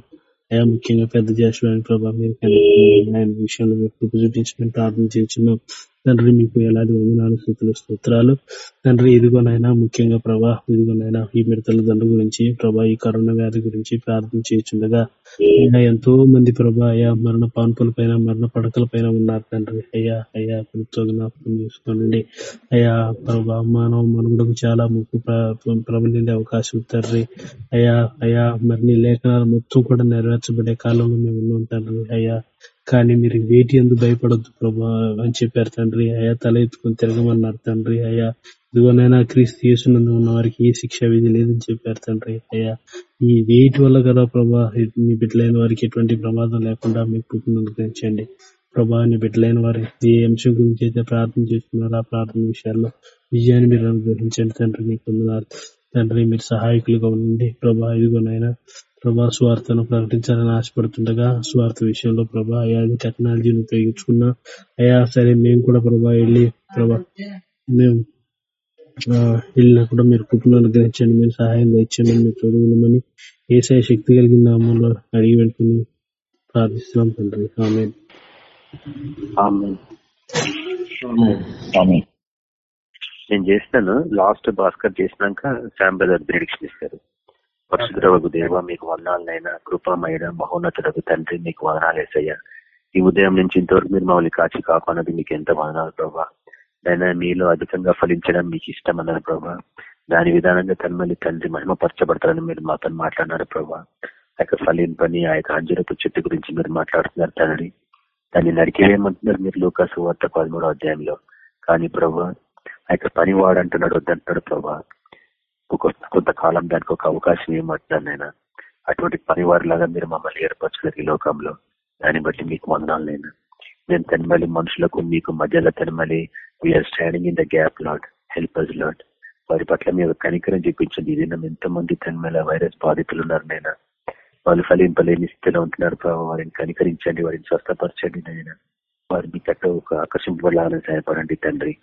అయ్యా ముఖ్యంగా పెద్ద చేసిన ప్రభా మీరు కనిపించండి. ఆయన విషయంలో మీరు కృప చూపించమని ప్రార్థన చేస్తున్నాం తండ్రి మీకు ఎలాంటి వందనాలు స్థుతులు స్తోత్రాలు తండ్రి ఇదిగోనైనా ముఖ్యంగా ప్రభా ఇదిగోనైనా ఈ మిడతల దండు గురించి ప్రభా ఈ కరోనా వ్యాధి గురించి ప్రార్థన చేస్తుండగా అయ్యా ఎంతో మంది ప్రభా అయ్యా మరణ పాన్పుల పైన మరణ పడకల పైన ఉన్నారు తండ్రి. అయ్యా అయ్యా కృతో జ్ఞాపకం చేసుకోండి. అయ్యా ప్రభా మానవ మనుగడకు చాలా ముక్కు ప్రబలిండే అవకాశం తండ్రి. అయ్యా అయ్యా మరి నీ లేఖనాలు మొత్తం కూడా నెరవేర్చబడే కాలంలో మేము ఉన్నాం తండ్రి. అయ్యా కానీ మీరు వేటి ఎందుకు భయపడొద్దు ప్రభా అని చెప్పారు తండ్రి. అయా తల ఎత్తుకుని తిరగమన్నారు తండ్రి. అయ్యా ఇదిగోనైనా క్రీస్తు చేసినందు ఉన్న వారికి ఏ శిక్ష విధి లేదని చెప్పారు తండ్రి. అయ్యా ఈ వేటి వల్ల కదా ప్రభా మీ బిడ్డలైన వారికి ఎటువంటి ప్రమాదం లేకుండా మీ కృపను అనుగ్రహించండి. ప్రభా నీ బిడ్డలైన వారి ఏ అంశం గురించి అయితే ప్రార్థన చేస్తున్నారో ఆ ప్రార్థన విషయాల్లో విజయాన్ని మీరు అనుగ్రహించండి తండ్రి. నీకు తండ్రి మీరు సహాయకులుగా ఉండండి. ప్రభా ఇదిగోనైనా ప్రభా స్వార్థను ప్రకటించాలని ఆశపడుతుండగా స్వార్థ విషయంలో ప్రభా అయా టెక్నాలజీని ఉపయోగించుకున్నా అయా సరే మేము కూడా ప్రభా వెళ్ళి ప్రభా మేము ఆ, వెళ్ళినా కూడా మీరు కృపను అనుగ్రహించండి మీరు సహాయం ఇచ్చండి మీరు తోడుగునమని ఏసఐ శక్తి కలిగిన నామంలో అడిగి పెట్టుకుని ప్రార్థిస్తున్నాం తండ్రి. ఆమె ఆమె నేను చేస్తాను లాస్ట్ భాస్కర్ చేసినాక శామ్ ప్రిడిక్షన్ ఇస్తారు పరిశుద్ధరవకు దేవ మీకు వందనాలనైనా కృపమైన మహోన్నతులకు తండ్రి మీకు వదనాలు వేసయ్యా ఈ ఉదయం నుంచి ఇంతవరకు మీరు మమ్మల్ని కాచి కాపానది మీకు ఎంత వదనాలు ప్రభా. అయినా మీలో అధికంగా ఫలించడం మీకు ఇష్టం అన్నారు ప్రభా. దాని విధానంగా తన్మల్లి తండ్రి మహిమపరచబడతారని మీరు మాతో మాట్లాడినారు ప్రభా. ఆ యొక్క ఫలింపని ఆ యొక్క అంజరపు చెట్టు గురించి మీరు మాట్లాడుతున్నారు తండ్రి. దాన్ని నరికేయమంటున్నారు మీరు లోకాసు వార్త పదమూడో అధ్యాయంలో. కానీ ప్రభా ఆ యొక్క పని వాడంటున్నాడు వద్దంటున్నాడు ప్రభా. కొంతకాలం దానికి ఒక అవకాశం ఇవ్వమంటున్నాను నేను అటువంటి పనివారిలాగా మీరు మమ్మల్ని ఏర్పరచుకున్నారు ఈ లోకంలో. దాన్ని బట్టి మీకు వందాలు నేను మేము తెనమలి మనుషులకు మీకు మధ్యలో తెనమలి we're standing in the gap Lord help us Lord వారి పట్ల మీరు కనికరం చూపించండి. ఇది ఎంతో మంది తెనమల వైరస్ బాధితులు ఉన్నారు నేను వాళ్ళు ఫలింపలేని స్థితిలో ఉంటున్నారు ప్రభావ వారిని కనికరించండి వారిని స్వస్థపరచండి నైనా వారి కట్ట ఒక ఆకర్షింపలాగానే సహాయపడండి తండ్రి.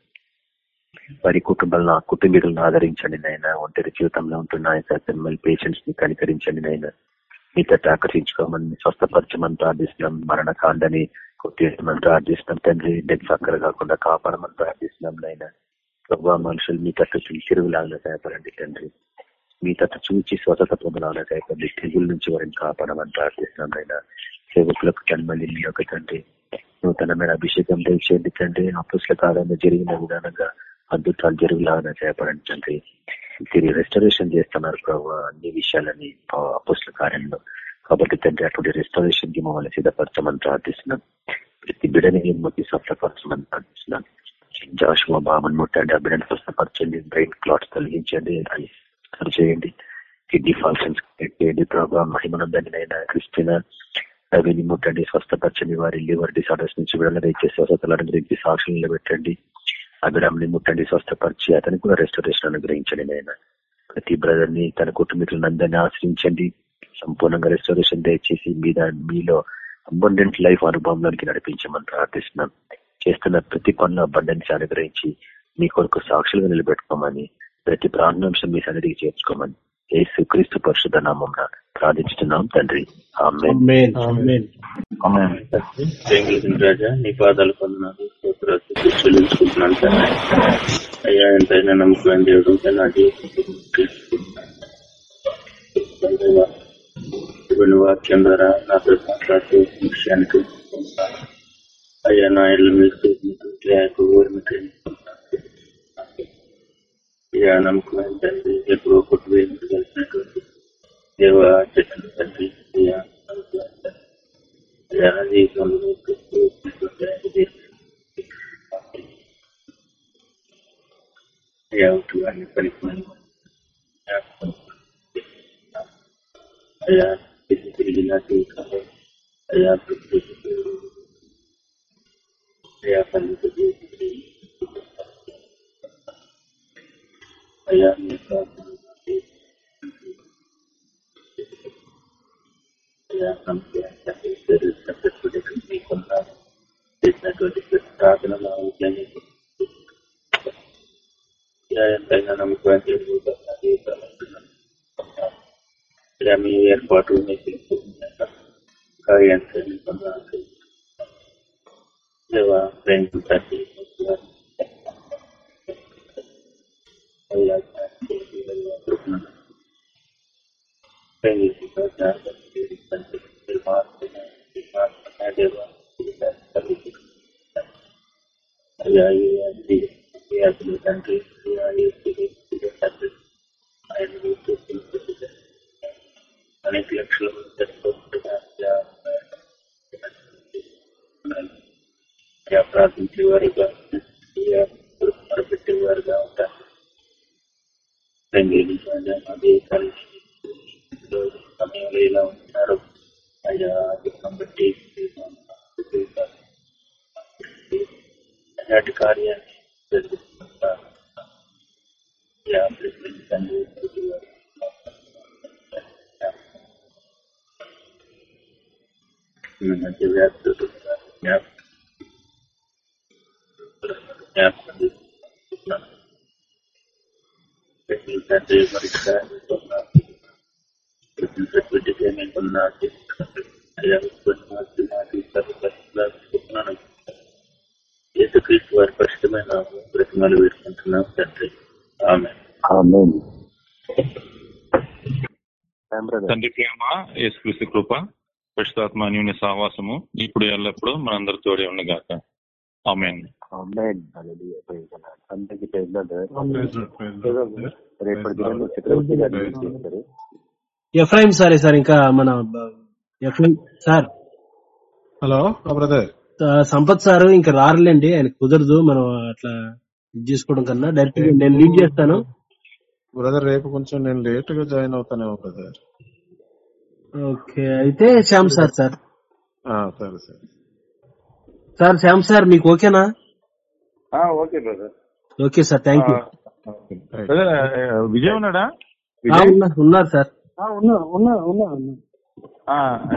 వారి కుటుంబాలను కుటుంబీకులను ఆదరించండి నాయన. ఒంటరి జీవితంలో ఉంటున్న మళ్ళీ పేషెంట్స్ని కనికరించండి నాయన. మీ తట్టు ఆకర్షించుకోమని స్వస్థపరచమని ప్రార్థిస్తున్నాం మరణకాండని కొట్టేయమని ప్రార్థిస్తున్నాం తండ్రి డెత్ అక్కడ కాకుండా కాపాడమని ప్రార్థిస్తున్నాం నాయన. ప్రభావ మనుషులు మీ తట్టు తిరుగులాగా సహాయపడండి తండ్రి. మీ తట్టు చూచి స్వతత పొందలాగా సహాయపడండి. తెగుల నుంచి వారిని కాపాడమని ప్రార్థిస్తున్నాం నాయన. సేవకులకు తన్మల్లి మీ యొక్క తండ్రి. నూతనమైన అభిషేకం దయచేయండి తండ్రి. అపుస్ల కాలంలో జరిగిన విధానంగా అద్భుతాలు జరుగులాగా సహాయపడండి తండ్రి. తిరిగి రెస్టరేషన్ చేస్తున్నారు ప్రభు అన్ని విషయాలని అపుస్ల కార్యంలో. కాబట్టి తండ్రి అటువంటి రెస్టరేషన్కి మమ్మల్ని సిద్ధపరచమని ప్రార్థిస్తున్నాం. ప్రతి బిడని ముట్టి సఫలపరచమని ప్రార్థిస్తున్నాను జాషువా బాబుని ముట్టండి ఆ బిడ్డను స్వస్థపరచండి బ్రెయిన్ క్లాట్స్ తొలగించండి అని చేయండి. కిడ్నీ ఫంక్షన్స్ చేయండి ప్రభావ మహిమనందనైనా క్రిస్టియన్ రవిని ముట్టండి స్వస్థపరచండి వారి లివర్ డిసార్డర్స్ నుంచి విడుదల దయచేసి స్వస్థతలను గురించి సాక్షులు నిలబెట్టండి. అభిరామ్ని ముట్టండి స్వస్థపరిచి అతనికి కూడా రెస్టరేషన్ అనుగ్రహించండి నాయన. ప్రతి బ్రదర్ని తన కుటుంబీకులను అందరినీ ఆశ్రయించండి. సంపూర్ణంగా రెస్టరేషన్ దయచేసి మీద మీలో అబండెంట్ లైఫ్ అనుభవంలోనికి నడిపించమని ప్రార్థిస్తున్నాం. చేస్తున్న ప్రతి పనుల అబండెన్స్ అనుగ్రహించి మీ కొరకు సాక్షులుగా నిలబెట్టుకోమని ప్రతి ప్రాణాంశం మీ సన్నిధికి చేర్చుకోమని ఏసు క్రీస్తు పరిశుద్ధ నామం ప్రార్థించుతున్నాం తండ్రి రాజా నీ పాదాలు పొందినారు చెల్లించుకుంటున్నాను తండ్రి అయ్యా ఎంతైనా నమ్మకం నా జీవితం వాక్యం ద్వారా నాతో మాట్లాడుతూ విషయానికి అయ్యా నా ఇల్లు మీకు మీకు అయ్యా నమ్మకం తండ్రి ఎప్పుడో కొట్టు వేయించి కలిసినటువంటి దేవ చెట్టు తండ్రి అయ్యా నమ్మకం తండ్రి. అయ్యా నా జీవితంలో మీకు ఇది అయ్యా ఉట్టుగాన్ని పనికి అయ్యా తిరిగి తిరిగి నా జీవితంలో అయ్యా ప్రతి అయ్యా పని అయ్యా మీ ప్రార్థన చేసినటువంటి ప్రార్థన మా ఎంతైనా ఇలా మీ ఏర్పాటు మీకు ఎంతైనా దేవా ప్రేమించండి అయ్యా అయ్యా తండ్రి అనేక లక్షల మంది చనిపోతుండగా ప్రార్థించేవారుగా మొరపెట్టేవారుగా ఉంటారు అదే సమయంలో ఇలా ఉంటున్నారు అయ్యా దుఃఖం బట్టి అలాంటి కార్యాన్ని జరిగిస్తున్నారు అయ్యా ప్రశ్నించండి మధ్య వ్యాప్తులు జ్ఞాపకం చేసుకుంటున్నాను తండ్రి మరి మీకున్న యేసుక్రీస్తు వారి వేసుకుంటున్నాం తండ్రి ఆమె తండ్రి ప్రేమ యేసుక్రీస్తు కృప పరిశుధాత్మ అన్యూన్య సావాసము ఇప్పుడు ఎల్లప్పుడూ మనందరి ఉండగాక. ఆమె అందరికి రేపటి ఎఫ్రాయిం సారే సార్ ఇంకా మన Ephraim sir. Hello brother. Sampath sir ఇంకా రారులేండి ఆయన కుదరదు మనం అట్లా ఇది చేసుకోవడం కన్నా డైరెక్ట్ నేను లీడ్ చేస్తాను. బ్రదర్ రేపు కొంచెం నేను లేట్గా జాయిన్ అవుతానేమో బ్రదర్. ఓకే అయితే శ్యామ్ సార్ సార్. ఆ, సరే సరే. సార్ శ్యామ్ సార్ మీకు ఓకేనా? Okay brother okay sir thank you Vijay ఉన్నాడా? ఉన్నారు సార్ ఉన్నా ఉన్నా ఉన్నా ఉన్నా. ఆ,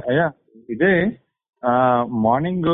అయ్యా విజయ్ మార్నింగ్